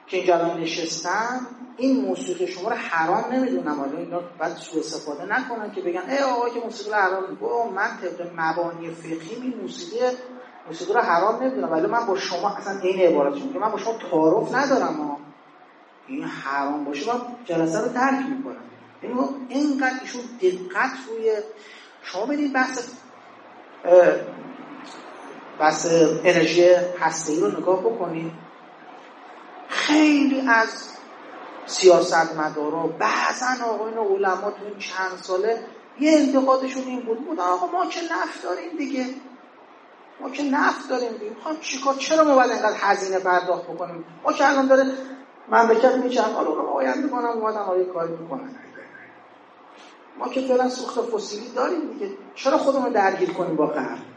که اینجا الان نشستم این موسیقی شما رو حرام نمی‌دونم. حالا اینا بعد سوء استفاده نکنن که بگن ای آقا که موسیقی رو حرام میگه من طبق مبانی فقهی این موسیقی موسیقی رو حرام نمی‌دونم. ولی من با شما اصلا این عبارت که من با شما تعارف ندارم. ها این حرام باشه من جلسه رو ترک می‌کنم. یعنی اینقدر ایشون دقت روی شما بدید بحث بحث انرژی هسته رو نگاه بکنید خیلی از سیاست مدارا بعضا آقایون علما تو این چند ساله یه انتقادشون این بود بود آقا ما که نفت داریم دیگه. ما که نفت داریم دیگه. خب چیکار چرا ما باید اینقدر هزینه پرداخت بکنیم؟ ما که الان داره مملکت میچن حالا رو آینده کنم آیه کاری می‌کنن ما که فعلا سوخت فسیلی داریم دیگه. چرا خودمون درگیر کنیم با غرب؟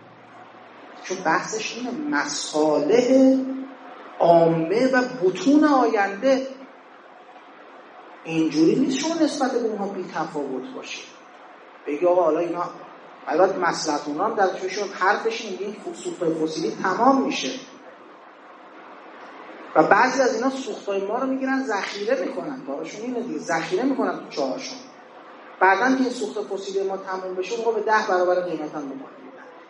چون بحثش اینه مصالح عامه و بتون آینده. اینجوری نیست شما نسبت به اونها بی تفاوت باشید. بگی آقا حالا اینا البته مسلحت اونا هم در چشون حرفش این سوختای فسیلی تمام میشه. و بعضی از اینا سوختای ما رو می‌گیرن ذخیره می‌کنن. کارشون اینه دیگه ذخیره می‌کنن تو چاهاشون بعدا که این سوخت فسیلی ما تموم بشه موقع به ده برابر قیمت هم می‌کنه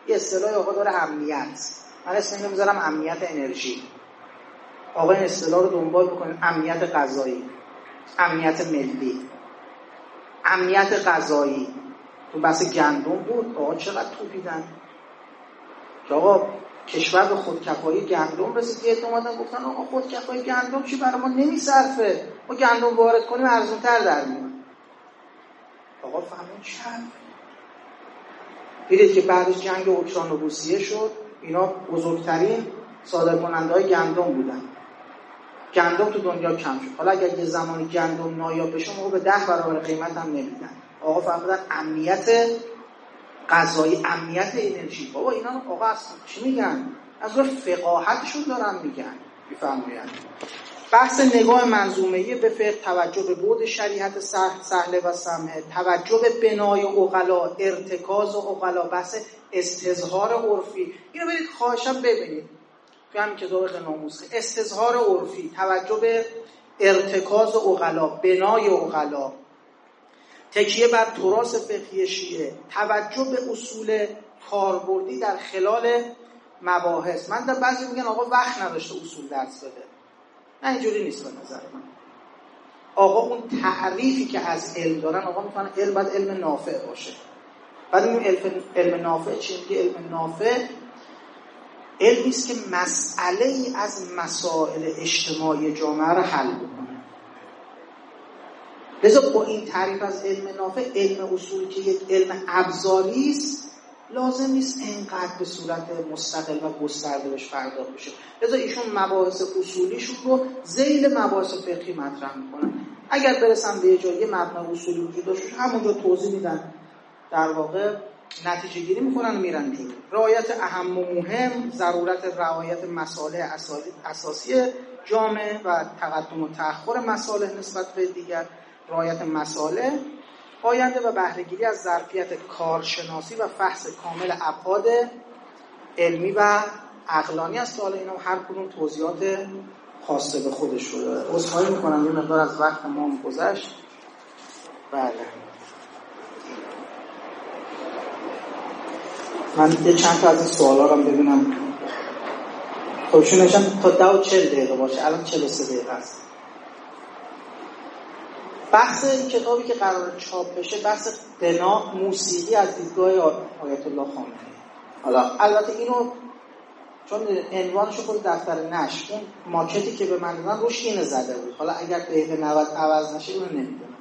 یه اصطلاح آقا داره امنیت. من اسم اینو می‌ذارم امنیت انرژی. آقا این اصطلاح رو دنبال بکنید امنیت غذایی. امنیت ملی. امنیت غذایی. تو بحث گندم بود. آقا چقدر توپیدن؟ که آقا کشور به خودکفایی گندم رسید. یه اومدن گفتن آقا خودکفایی گندم چی برای ما نمیصرفه. ما گندم وارد کنیم ارزونتر در میاد آقا فهمون چند دیدید که بعدش جنگ اوکراین و روسیه شد. اینا بزرگترین صادر کننده های گندم بودن. گندم تو دنیا کم شد. حالا اگر یه زمانی گندم نایاب بشه موقع به ده برابر قیمت هم نمیدن. آقا فهمیدن امنیت غذایی امنیت انرژی. بابا اینا آقا اصلا چی میگن؟ از فقاهتشون دارن میگن. میفرمایند. بحث نگاه منظومه به فقه توجه به بود شریعت سهله و سمه توجه به بنای اقلا ارتکاز اقلا بحث استظهار عرفی. اینو برید خواهشم ببینید. تو همین کتاب ناموس استظهار عرفی توجه به ارتکاز اقلا بنای اقلا تکیه بر تراس فقهی شیعه. توجه به اصول کاربردی در خلال مباحث. من در بعضی میگن آقا وقت نداشته اصول درس بده. نه اینجوری نیست به نظر من. آقا اون تعریفی که از علم دارن آقا می‌تونن علم باید علم نافع باشه. بعد این علم, نافع چی؟ میگه علم نافع علمی است که مسئله ای از مسائل اجتماعی جامعه رو حل بکنه. لذا با این تعریف از علم نافع علم اصول که یک علم ابزاری است لازم نیست اینقدر به صورت مستقل و گسترده بهش پرداخت بشه لذا ایشون مباحث اصولیشون رو زیل مباحث فقهی مطرح می‌کنن. اگر برسن به جایی مبنا اصولی وجود داشت همونجا توضیح میدن. در واقع نتیجه گیری می‌کنن و میرن جلو. رعایت اهم و مهم ضرورت رعایت مسائل اساسی جامعه و تقدم و تأخر مسائل نسبت به دیگر. رعایت مسائل آینده و بهرهگیری از ظرفیت کارشناسی و فحص کامل ابعاد علمی و عقلانی است که حالا اینا هر کدوم توضیحات خاصه به خودش رو داره. عذرخواهی می‌کنم یه مقدار از وقت ما گذشت. بله. من یه چند تا از این سوالا رو ببینم. خب تا ده و چل دقیقه باشه. الان چل و سه دقیقه است. بحث این کتابی که قرار چاپ بشه بحث قنا موسیقی از دیدگاه آیت الله خامنه‌ای. حالا البته اینو چون عنوانش خود دفتر نش اون ماکتی که به من دادن روش اینه زده بود. حالا اگر دقیقه 90 عوض نشه اینو نمی‌دونم.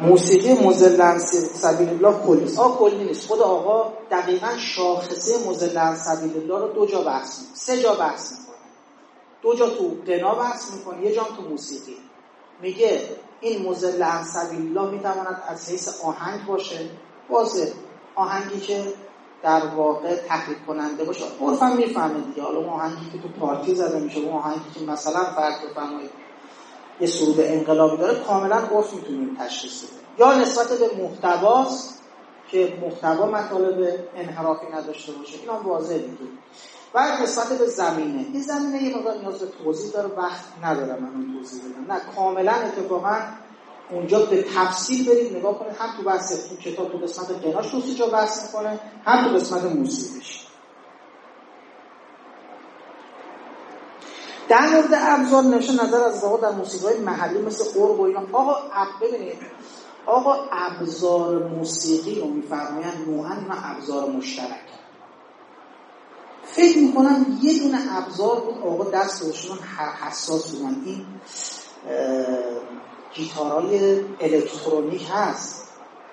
موسیقی مزلن سبیل الله کلی آقا کلی نیست. خود آقا دقیقا شاخصه مزلن سبیل الله رو دو جا بحث سه جا بحث دو جا تو قنا بحث می‌کنه یه جا تو موسیقی. میگه این مزل عن سبیل الله می‌تواند از حیث آهنگ باشه. بازه آهنگی که در واقع تحریک کننده باشه. عرفم می‌فهمه دیگه. حالا آهنگی که تو پارتی زده میشه اون آهنگی که مثلا فرض بفرمایید یه سرود انقلابی داره کاملا عرف می‌تونیم تشخیص یا نسبت به محتواست که محتوا مطالب انحرافی نداشته باشه. این هم واضحه دیگه بعد نسبت به زمینه. این زمینه یه مقدار نیاز توضیح داره وقت ندارم من اون توضیح بدم. نه کاملا اتفاقا اونجا به تفصیل برید نگاه کنید هم تو بحث تو کتاب تو قسمت قناش تو جا بحث می‌کنه هم تو قسمت موسیقیش. در مورد ابزار نشه نظر از واقع در موسیقی محلی مثل قرب و اینا. آقا ببینید آقا ابزار موسیقی رو میفرمایند نوعا و ابزار مشترک فکر می‌کنم یه دونه ابزار بود آقا دست باشون حساس بودن این گیتارهای الکترونیک هست.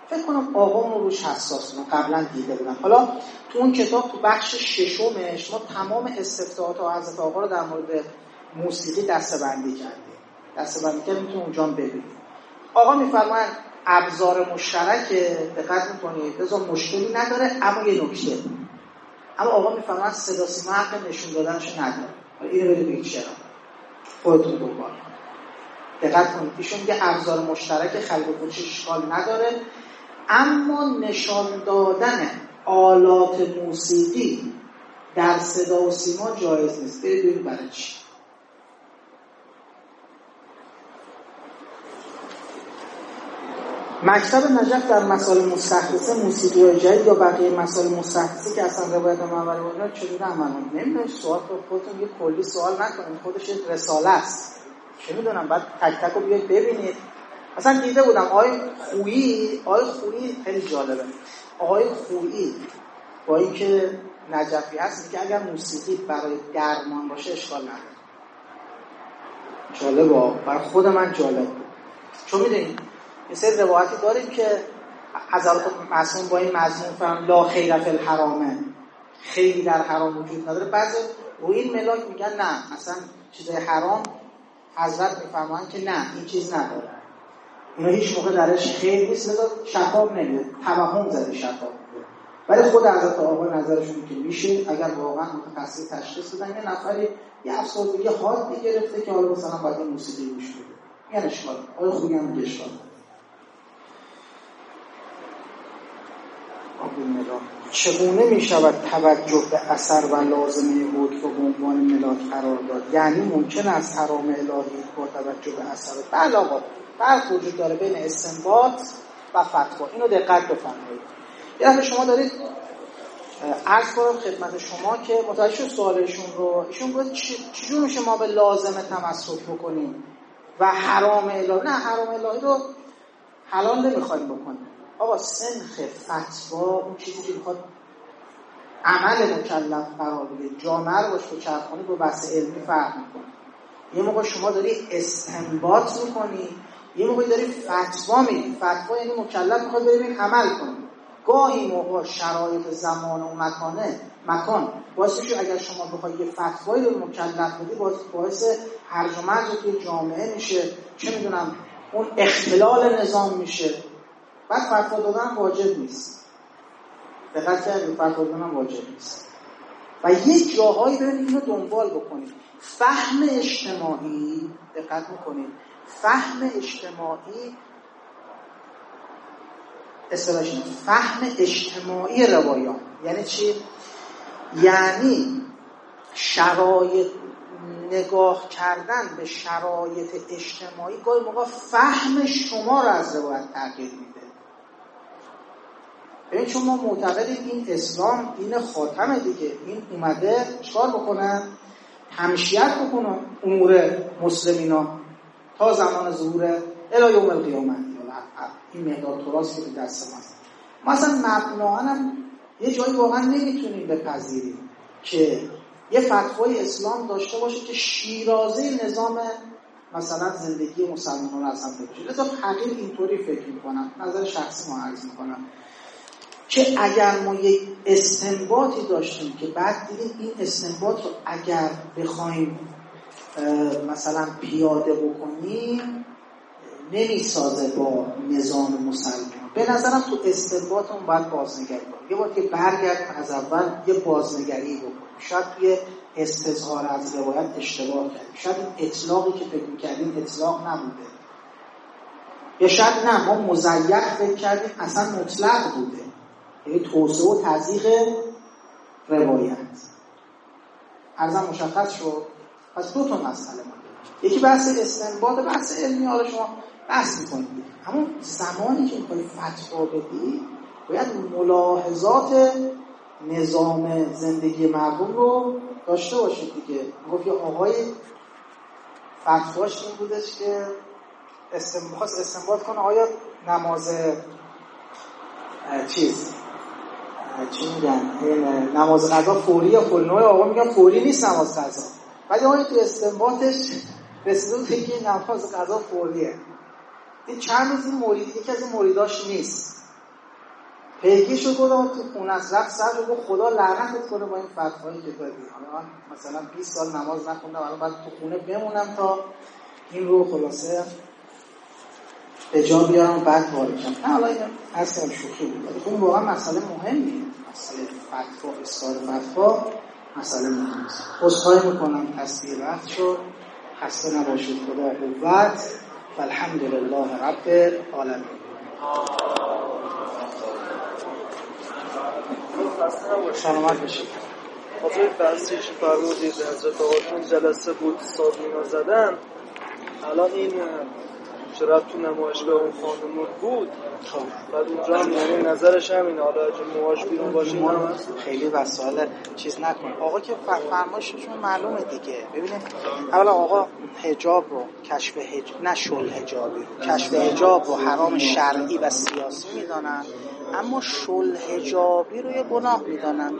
فکر کنم آقا اون روش حساس بودن قبلا دیده بودن حالا تو اون کتاب تو بخش ششمش ما تمام استفتاحات و حضرت آقا رو در مورد موسیقی دستبندی کردیم. دستبندی کردیم می‌تونیم اونجا ببینید آقا میفرماین ابزار مشترک دقت می‌کنید؟ بذار مشکلی نداره اما یه نکته. اما آقا می‌فهمن صدا سیما حق نشون دادنش نداره اینو برید بگید چرا. خودتون دنبال دقت کنید. ایشون میگه ابزار مشترک خلق اشکال نداره. اما نشان دادن آلات موسیقی در صدا و سیما جایز نیست. برید برای چی. مکتب نجف در مسائل مستحدثه موسیقی جدید یا بقیه مسائل مستحدثه که اصلا روایت منور اینا چجوری عمل نمی‌دونید سوال خودتون یه کلی سوال نکنید خودش رساله است. چه می‌دونم بعد تک تک رو بیاید ببینید. مثلا دیده بودم آقای خویی آقای خویی خیلی جالبه. آقای خویی با اینکه نجفی هست که اگر موسیقی برای درمان باشه اشکال نداره. جالب برای خود من جالب بود. چون می‌دونید یه سری روایتی داریم که از معصوم با این مضمون فرم لا خیر فی الحرامه خیلی در حرام وجود نداره. بعضی رو این ملاک میگن نه. اصلا چیزای حرام حضرت میفرمان که نه این چیز نداره. اینا هیچ موقع درش خیلی نیست. لذا شفاف نمیده توهم زده شفاف. ولی خود حضرت آقا نظرشون که میشه اگر واقعا متخصص تشخیص بدن یه نفری یه افسردگی گرفته که حالا مثلا باید موسیقی گوش بده. یعنی اشکال آیا خوبی هم چگونه می شود توجه به اثر و لازمه حکم و به عنوان ملاک قرار داد؟ یعنی ممکن است حرام الهی با توجه به اثر بله آقا فرق وجود داره بین استنباط و فتوا. اینو دقت بفرمایید. یه شما دارید عرض کنم خدمت شما که متوجه سوالشون رو. ایشون گفت چجور میشه ما به لازمه تمسک بکنیم و حرام الهی؟ نه حرام الهی رو حلال نمی‌خوایم بکنیم. آقا سنخ فتوا اون چیزی که می‌خواد عمل مکلف قرار بده. جامعه رو باش به چرخانی با بحث علمی فرق می‌کنه. یه موقع شما داری استنباط می‌کنی یه موقع داری فتوا میدی. فتوا یعنی مکلف می‌خواد بریم عمل کنی گاهی موقع شرایط زمان و مکانه مکان. باعث میشه اگر شما بخوای یه فتوایی رو مکلف بدی باعث هرج و مرج توی جامعه میشه. چه می‌دونم؟ اون اختلال نظام میشه. بعد فتوا دادن واجب نیست. دقت کردید فتوا دادن واجب نیست. و یه جاهایی برید اینو دنبال بکنید. فهم اجتماعی دقت می‌کنید. فهم اجتماعی اصطلاحش فهم اجتماعی روایات یعنی چی؟ یعنی شرایط نگاه کردن به شرایط اجتماعی. گاهی موقع فهم شما رو از روایت تغییر میده. ببین چون ما معتقدیم این اسلام دین خاتمه دیگه. این اومده چکار بکنن تمشیت بکنن امور مسلمینا تا زمان ظهور الی یوم القیامه این مقدار تراس که دست ماست ما اصلا مبناها هم یه جایی واقعا نمی‌تونیم بپذیریم که یه فتوای اسلام داشته باشه که شیرازه نظام مثلا زندگی مسلمان رو اصلا بکشه. لذا حقیق اینطوری فکر می‌کنم. نظر شخصی ما عرض می‌کنم. که اگر ما یک استنباطی داشتیم که بعد دیدیم این استنباط رو اگر بخوایم مثلا پیاده بکنیم نمی‌سازه با نظام مسلمان. به نظرم تو استنباط اون باید بازنگری کنیم. یه بار که برگرد از اول یه بازنگری بکنیم. شاید یه استظهار از روایت اشتباه کردیم. شاید این اطلاقی که فکر کردیم اطلاق نبوده. یا شاید نه ما مزیق فکر کردیم اصلا مطلق بوده. یعنی توسعه و تضییق روایت. ارزم مشخص شد. پس دو تا مسئله ما یکی بحث استنباط بحث علمی. حالا شما بحث می‌کنید. همون زمانی که می‌خوای فتوا بدی باید ملاحظات نظام زندگی مردم رو داشته باشید دیگه. گفت یه آقای فتواش این بودش که استنباط استنباط کنه. آیا نماز چیز؟ چی میگن نماز قضا فوری یا فوری؟ نوع آقا میگن فوری نیست نماز قضا. ولی آقای تو استنباطش رسیده بود که نماز قضا فوریه. این چند روز این مورید یکی از این موریداش نیست. پیگی شد گفتم تو خونه از رفت سر رو خدا لعنتت کنه با این فتوایی که دادی مثلا 20 سال نماز نخوندم الان بعد تو خونه بمونم تا این رو خلاصه به جا بیارم بعد وارد شم نه حالا این اصلا شوخی بود ولی اون واقعا مسئله مهمی مسئله فتوا اصدار فتوا مسئله مهم است عذرخواهی می‌کنم. تصدیق وقت شد. خسته نباشید. خدا قوت. و الحمد لله رب العالمین. سلامت بشید خاطر بحثی که فرمودید آقاتون جلسه بود سابینا زدن. الان این رفت تو نمایشگاه اون خانم بود؟ خب بعد اونجا هم یعنی نظرش همین حالا اگه موهاش بیرون باشه خیلی وسایل چیز نکن. آقا که فرمایششون معلومه دیگه. ببینید اولا آقا حجاب رو کشف حجاب نه حجابی کشف حجاب رو حرام شرعی و سیاسی می‌دانن. اما شل حجابی رو یه گناه می‌دانن.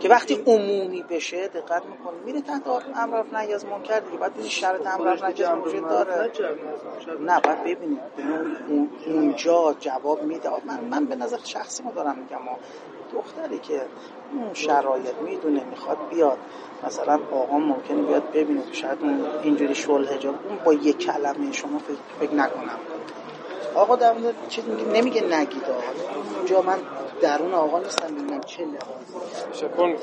که وقتی عمومی بشه دقت می‌کنی. میره تحت امر رفت نهی از منکر دیگه. بعد این شرط امر رفت نهی از وجود داره. نه بعد ببینید اونجا جواب میده. من من به نظر شخصی ما دارم میگم ما دختری که اون شرایط می‌دونه می‌خواد بیاد. مثلا آقا ممکنه بیاد ببینه شاید اون اینجوری شل حجاب اون با یک کلمه شما فکر نکنم. آقا در مورد چیز نمیگه نگید اونجا من درون آقا نیستم ببینم چه لحاظی. شکر